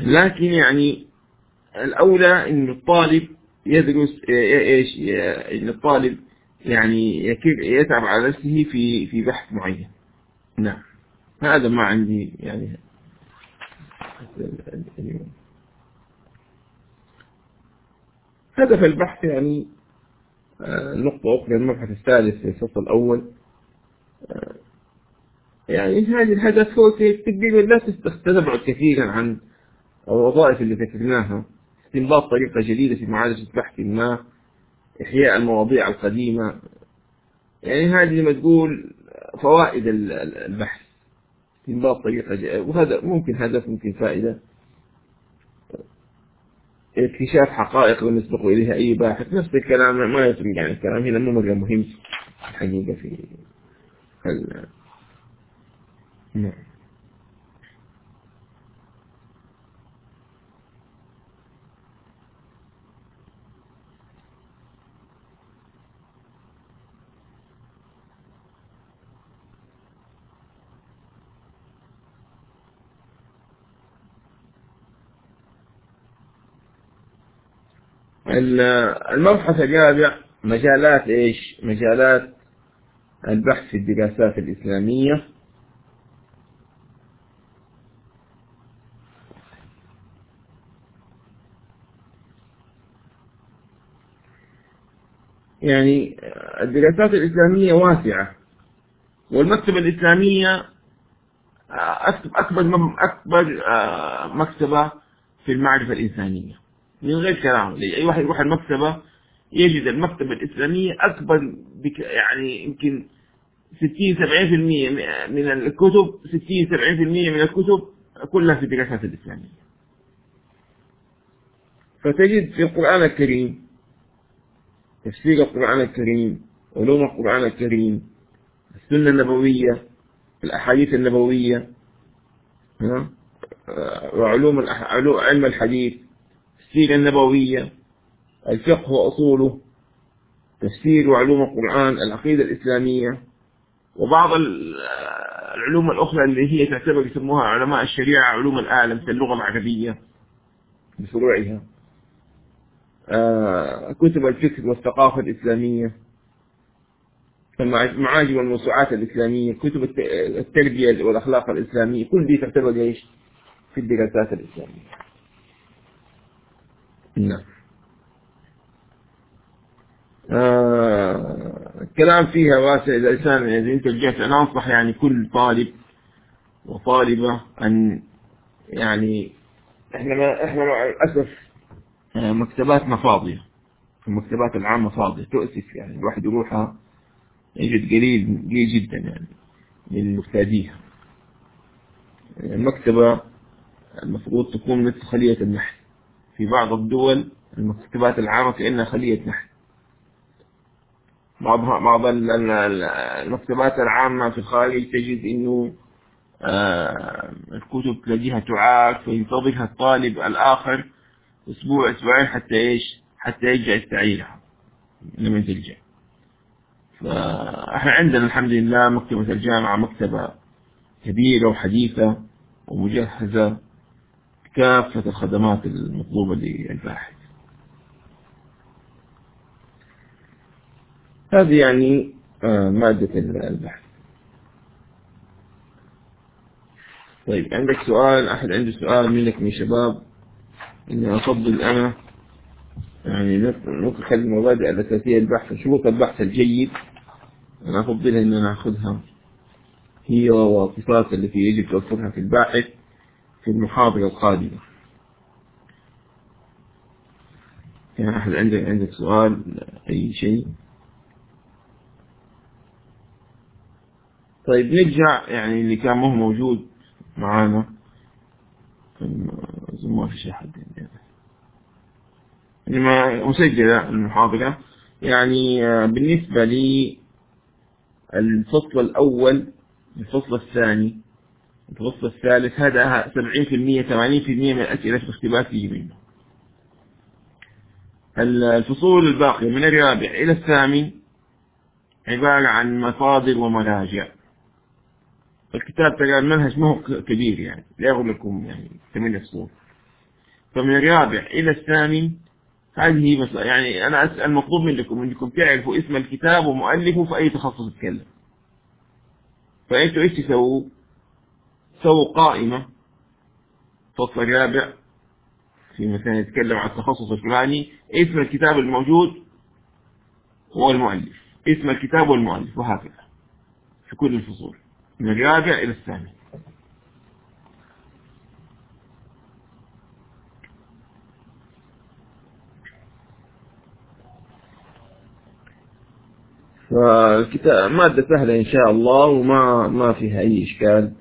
لكن يعني الأولى أن الطالب يدرس إيش؟ أن الطالب يعني يتعب على نفسه في في بحث معين. نعم. هذا ما عندي يعني. هدف البحث يعني نقطة أخرى المبحث الثالث في الفصل الأول. يعني هذه الهدف هو تقريبا لا تستبعد كثيرا عن الوظائف اللي ذكرناها. استنباط طريقة جديدة في معالجة بحث ما إحياء المواضيع القديمة. يعني هذه ما تقول فوائد البحث. استنباط طريقة جديدة. وهذا ممكن هدف ممكن فائدة. اكتشاف حقائق لم يسبق إليها. أي باحث نفس الكلام ما يتم يعني الكلام هنا مو مهم. الحقيقة في ال... نعم. المبحث الرابع مجالات إيش؟ مجالات البحث في الدراسات الإسلامية. يعني الدراسات الإسلامية واسعة والمكتبة الإسلامية أكبر أكبر مكتبة في المعرفة الإنسانية. من غير كلام. أي واحد يروح المكتبة يجد المكتبة الإسلامية أكبر بك يعني يمكن 60 70% من الكتب 60 70% من الكتب كلها في الدراسات الإسلامية. فتجد في القرآن الكريم تفسير القرآن الكريم علوم القرآن الكريم السنة النبوية الأحاديث النبوية وعلوم علم الحديث. السيرة النبوية الفقه وأصوله تفسير وعلوم القرآن العقيدة الإسلامية وبعض العلوم الأخرى اللي هي تعتبر يسموها علماء الشريعة علوم الآلة مثل اللغة العربية بفروعها. كتب الفكر والثقافة الإسلامية المعاجم والموسوعات الإسلامية كتب التربية والأخلاق الإسلامية كل دي تعتبر إيش؟ في الدراسات الإسلامية. نعم. آه الكلام فيها واسع. الإنسان إذا أنت رجعت أنا أنصح يعني كل طالب وطالبة أن يعني إحنا ما إحنا مع الأسف مكتباتنا فاضية. المكتبات العامة فاضية تؤسف يعني. الواحد يروحها يجد قليل قليل جدا يعني من المكتبة المفروض تكون مثل خلية النحل في بعض الدول المكتبات العامة كأنها خلية نحل. بعض بعض المكتبات العامة في الخارج تجد إنه الكتب تلاقيها تعاك فينتظرها الطالب الآخر أسبوع أسبوعين حتى إيش؟ حتى يرجع يستعيرها لما ترجع فإحنا عندنا الحمد لله مكتبة الجامعة مكتبة كبيرة وحديثة ومجهزة. كافة الخدمات المطلوبة للباحث. هذه يعني مادة البحث. طيب عندك سؤال؟ أحد عنده سؤال منك من شباب؟ إني أفضل أنا يعني نخلي المبادئ الأساسية للبحث شروط البحث الجيد. أنا أفضلها إن أنا أخذها هي والصفات التي يجب توفرها في الباحث. في المحاضرة القادمة. كان أحد عندك عندك سؤال؟ أي شيء؟ طيب نرجع يعني اللي كان مو موجود معانا. ما في شيء حد يعني مسجلة المحاضرة. يعني بالنسبة لي الفصل الأول الفصل الثاني الفصل الثالث هذا 70% 80% من الأسئلة في الاختبار تيجي منه الفصول الباقية من الرابع إلى الثامن عبارة عن مصادر ومراجع. الكتاب ترى المنهج ما هو كبير يعني لا يغلب لكم يعني ثمانية فصول. فمن الرابع إلى الثامن هذه بس يعني أنا أسأل مطلوب منكم أنكم تعرفوا اسم الكتاب ومؤلفه في أي تخصص تتكلم. فأنتوا إيش تسووا؟ سووا قائمة. فصل الرابع في مثلا يتكلم عن التخصص الفلاني. اسم الكتاب الموجود هو المؤلف. اسم الكتاب والمؤلف وهكذا. في كل الفصول. من الرابع إلى الثامن. فالكتاب مادة سهلة إن شاء الله وما ما فيها أي إشكال.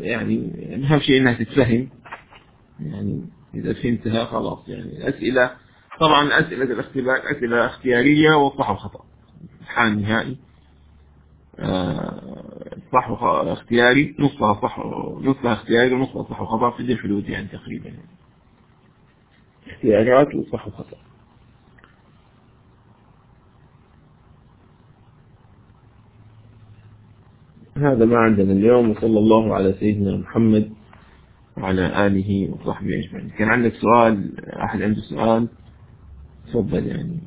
يعني أهم شيء إنها تتفهم. يعني إذا فهمتها خلاص يعني. أسئلة طبعا أسئلة الاختبار أسئلة اختيارية والصح والخطأ امتحان نهائي آه، صح اختياري نصها صح نصها اختياري ونصها صح وخطأ في الحدود يعني تقريبا. يعني. اختيارات وصح وخطأ هذا ما عندنا اليوم وصلى الله على سيدنا محمد وعلى آله وصحبه أجمعين. كان عندك سؤال؟ أحد عنده سؤال؟ تفضل يعني.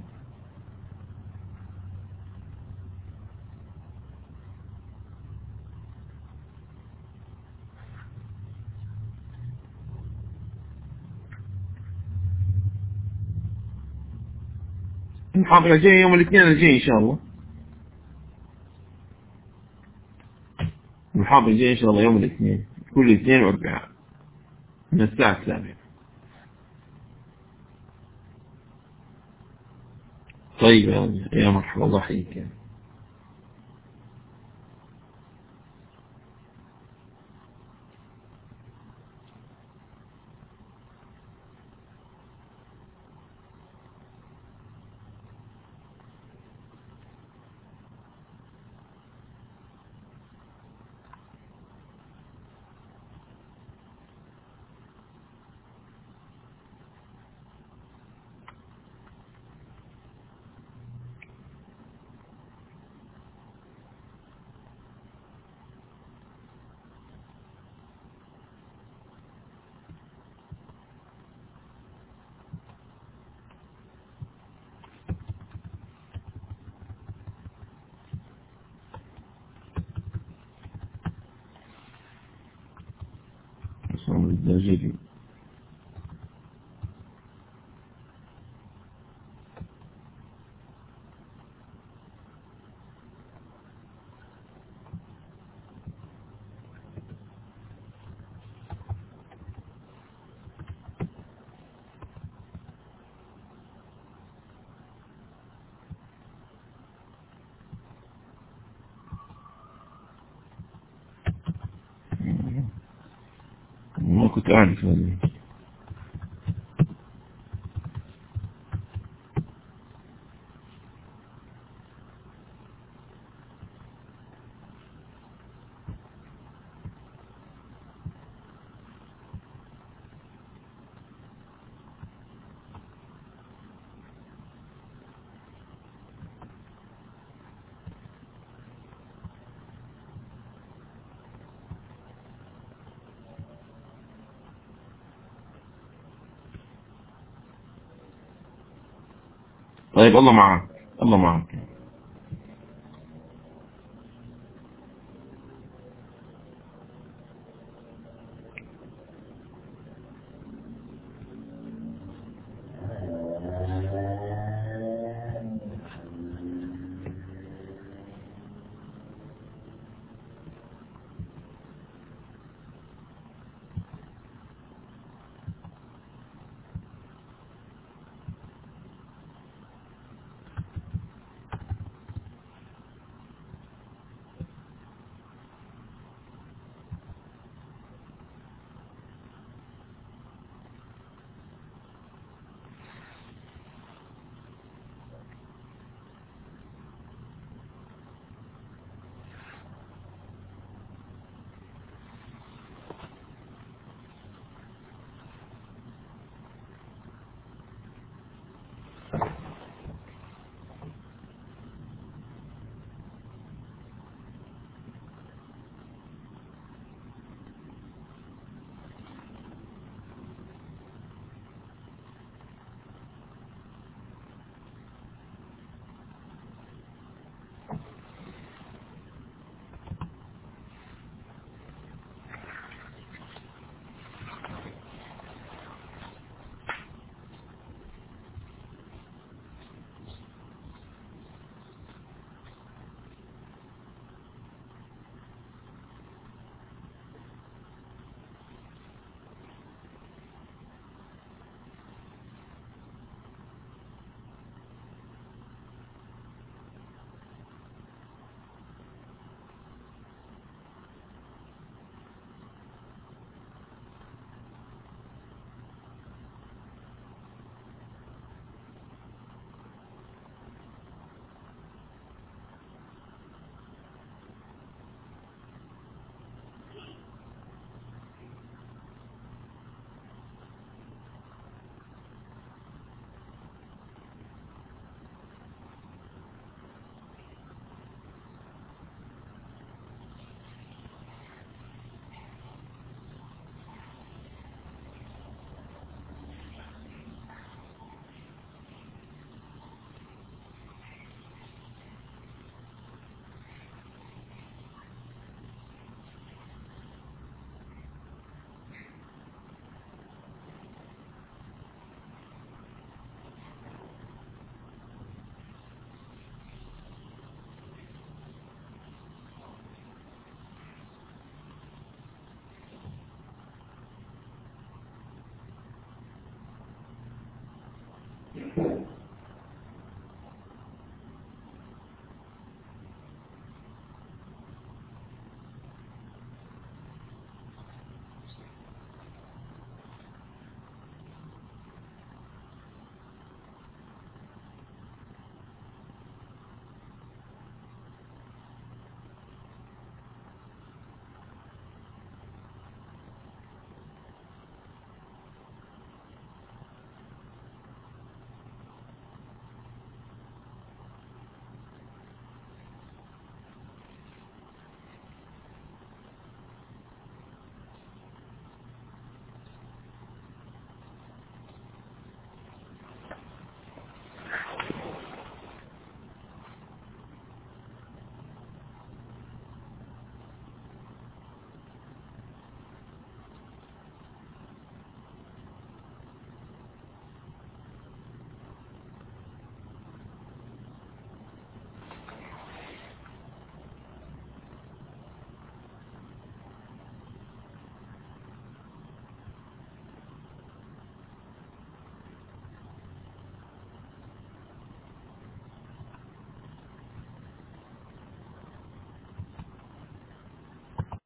المحاضرة جاية يوم الاثنين الجاي إن شاء الله. المحاضرة جاية إن شاء الله يوم الاثنين. كل اثنين وأربعاء. من الساعة السابعة. طيب يا مرحبا الله يحييك يعني. الداجلي ما كنت أعرف هذه طيب الله معك الله معك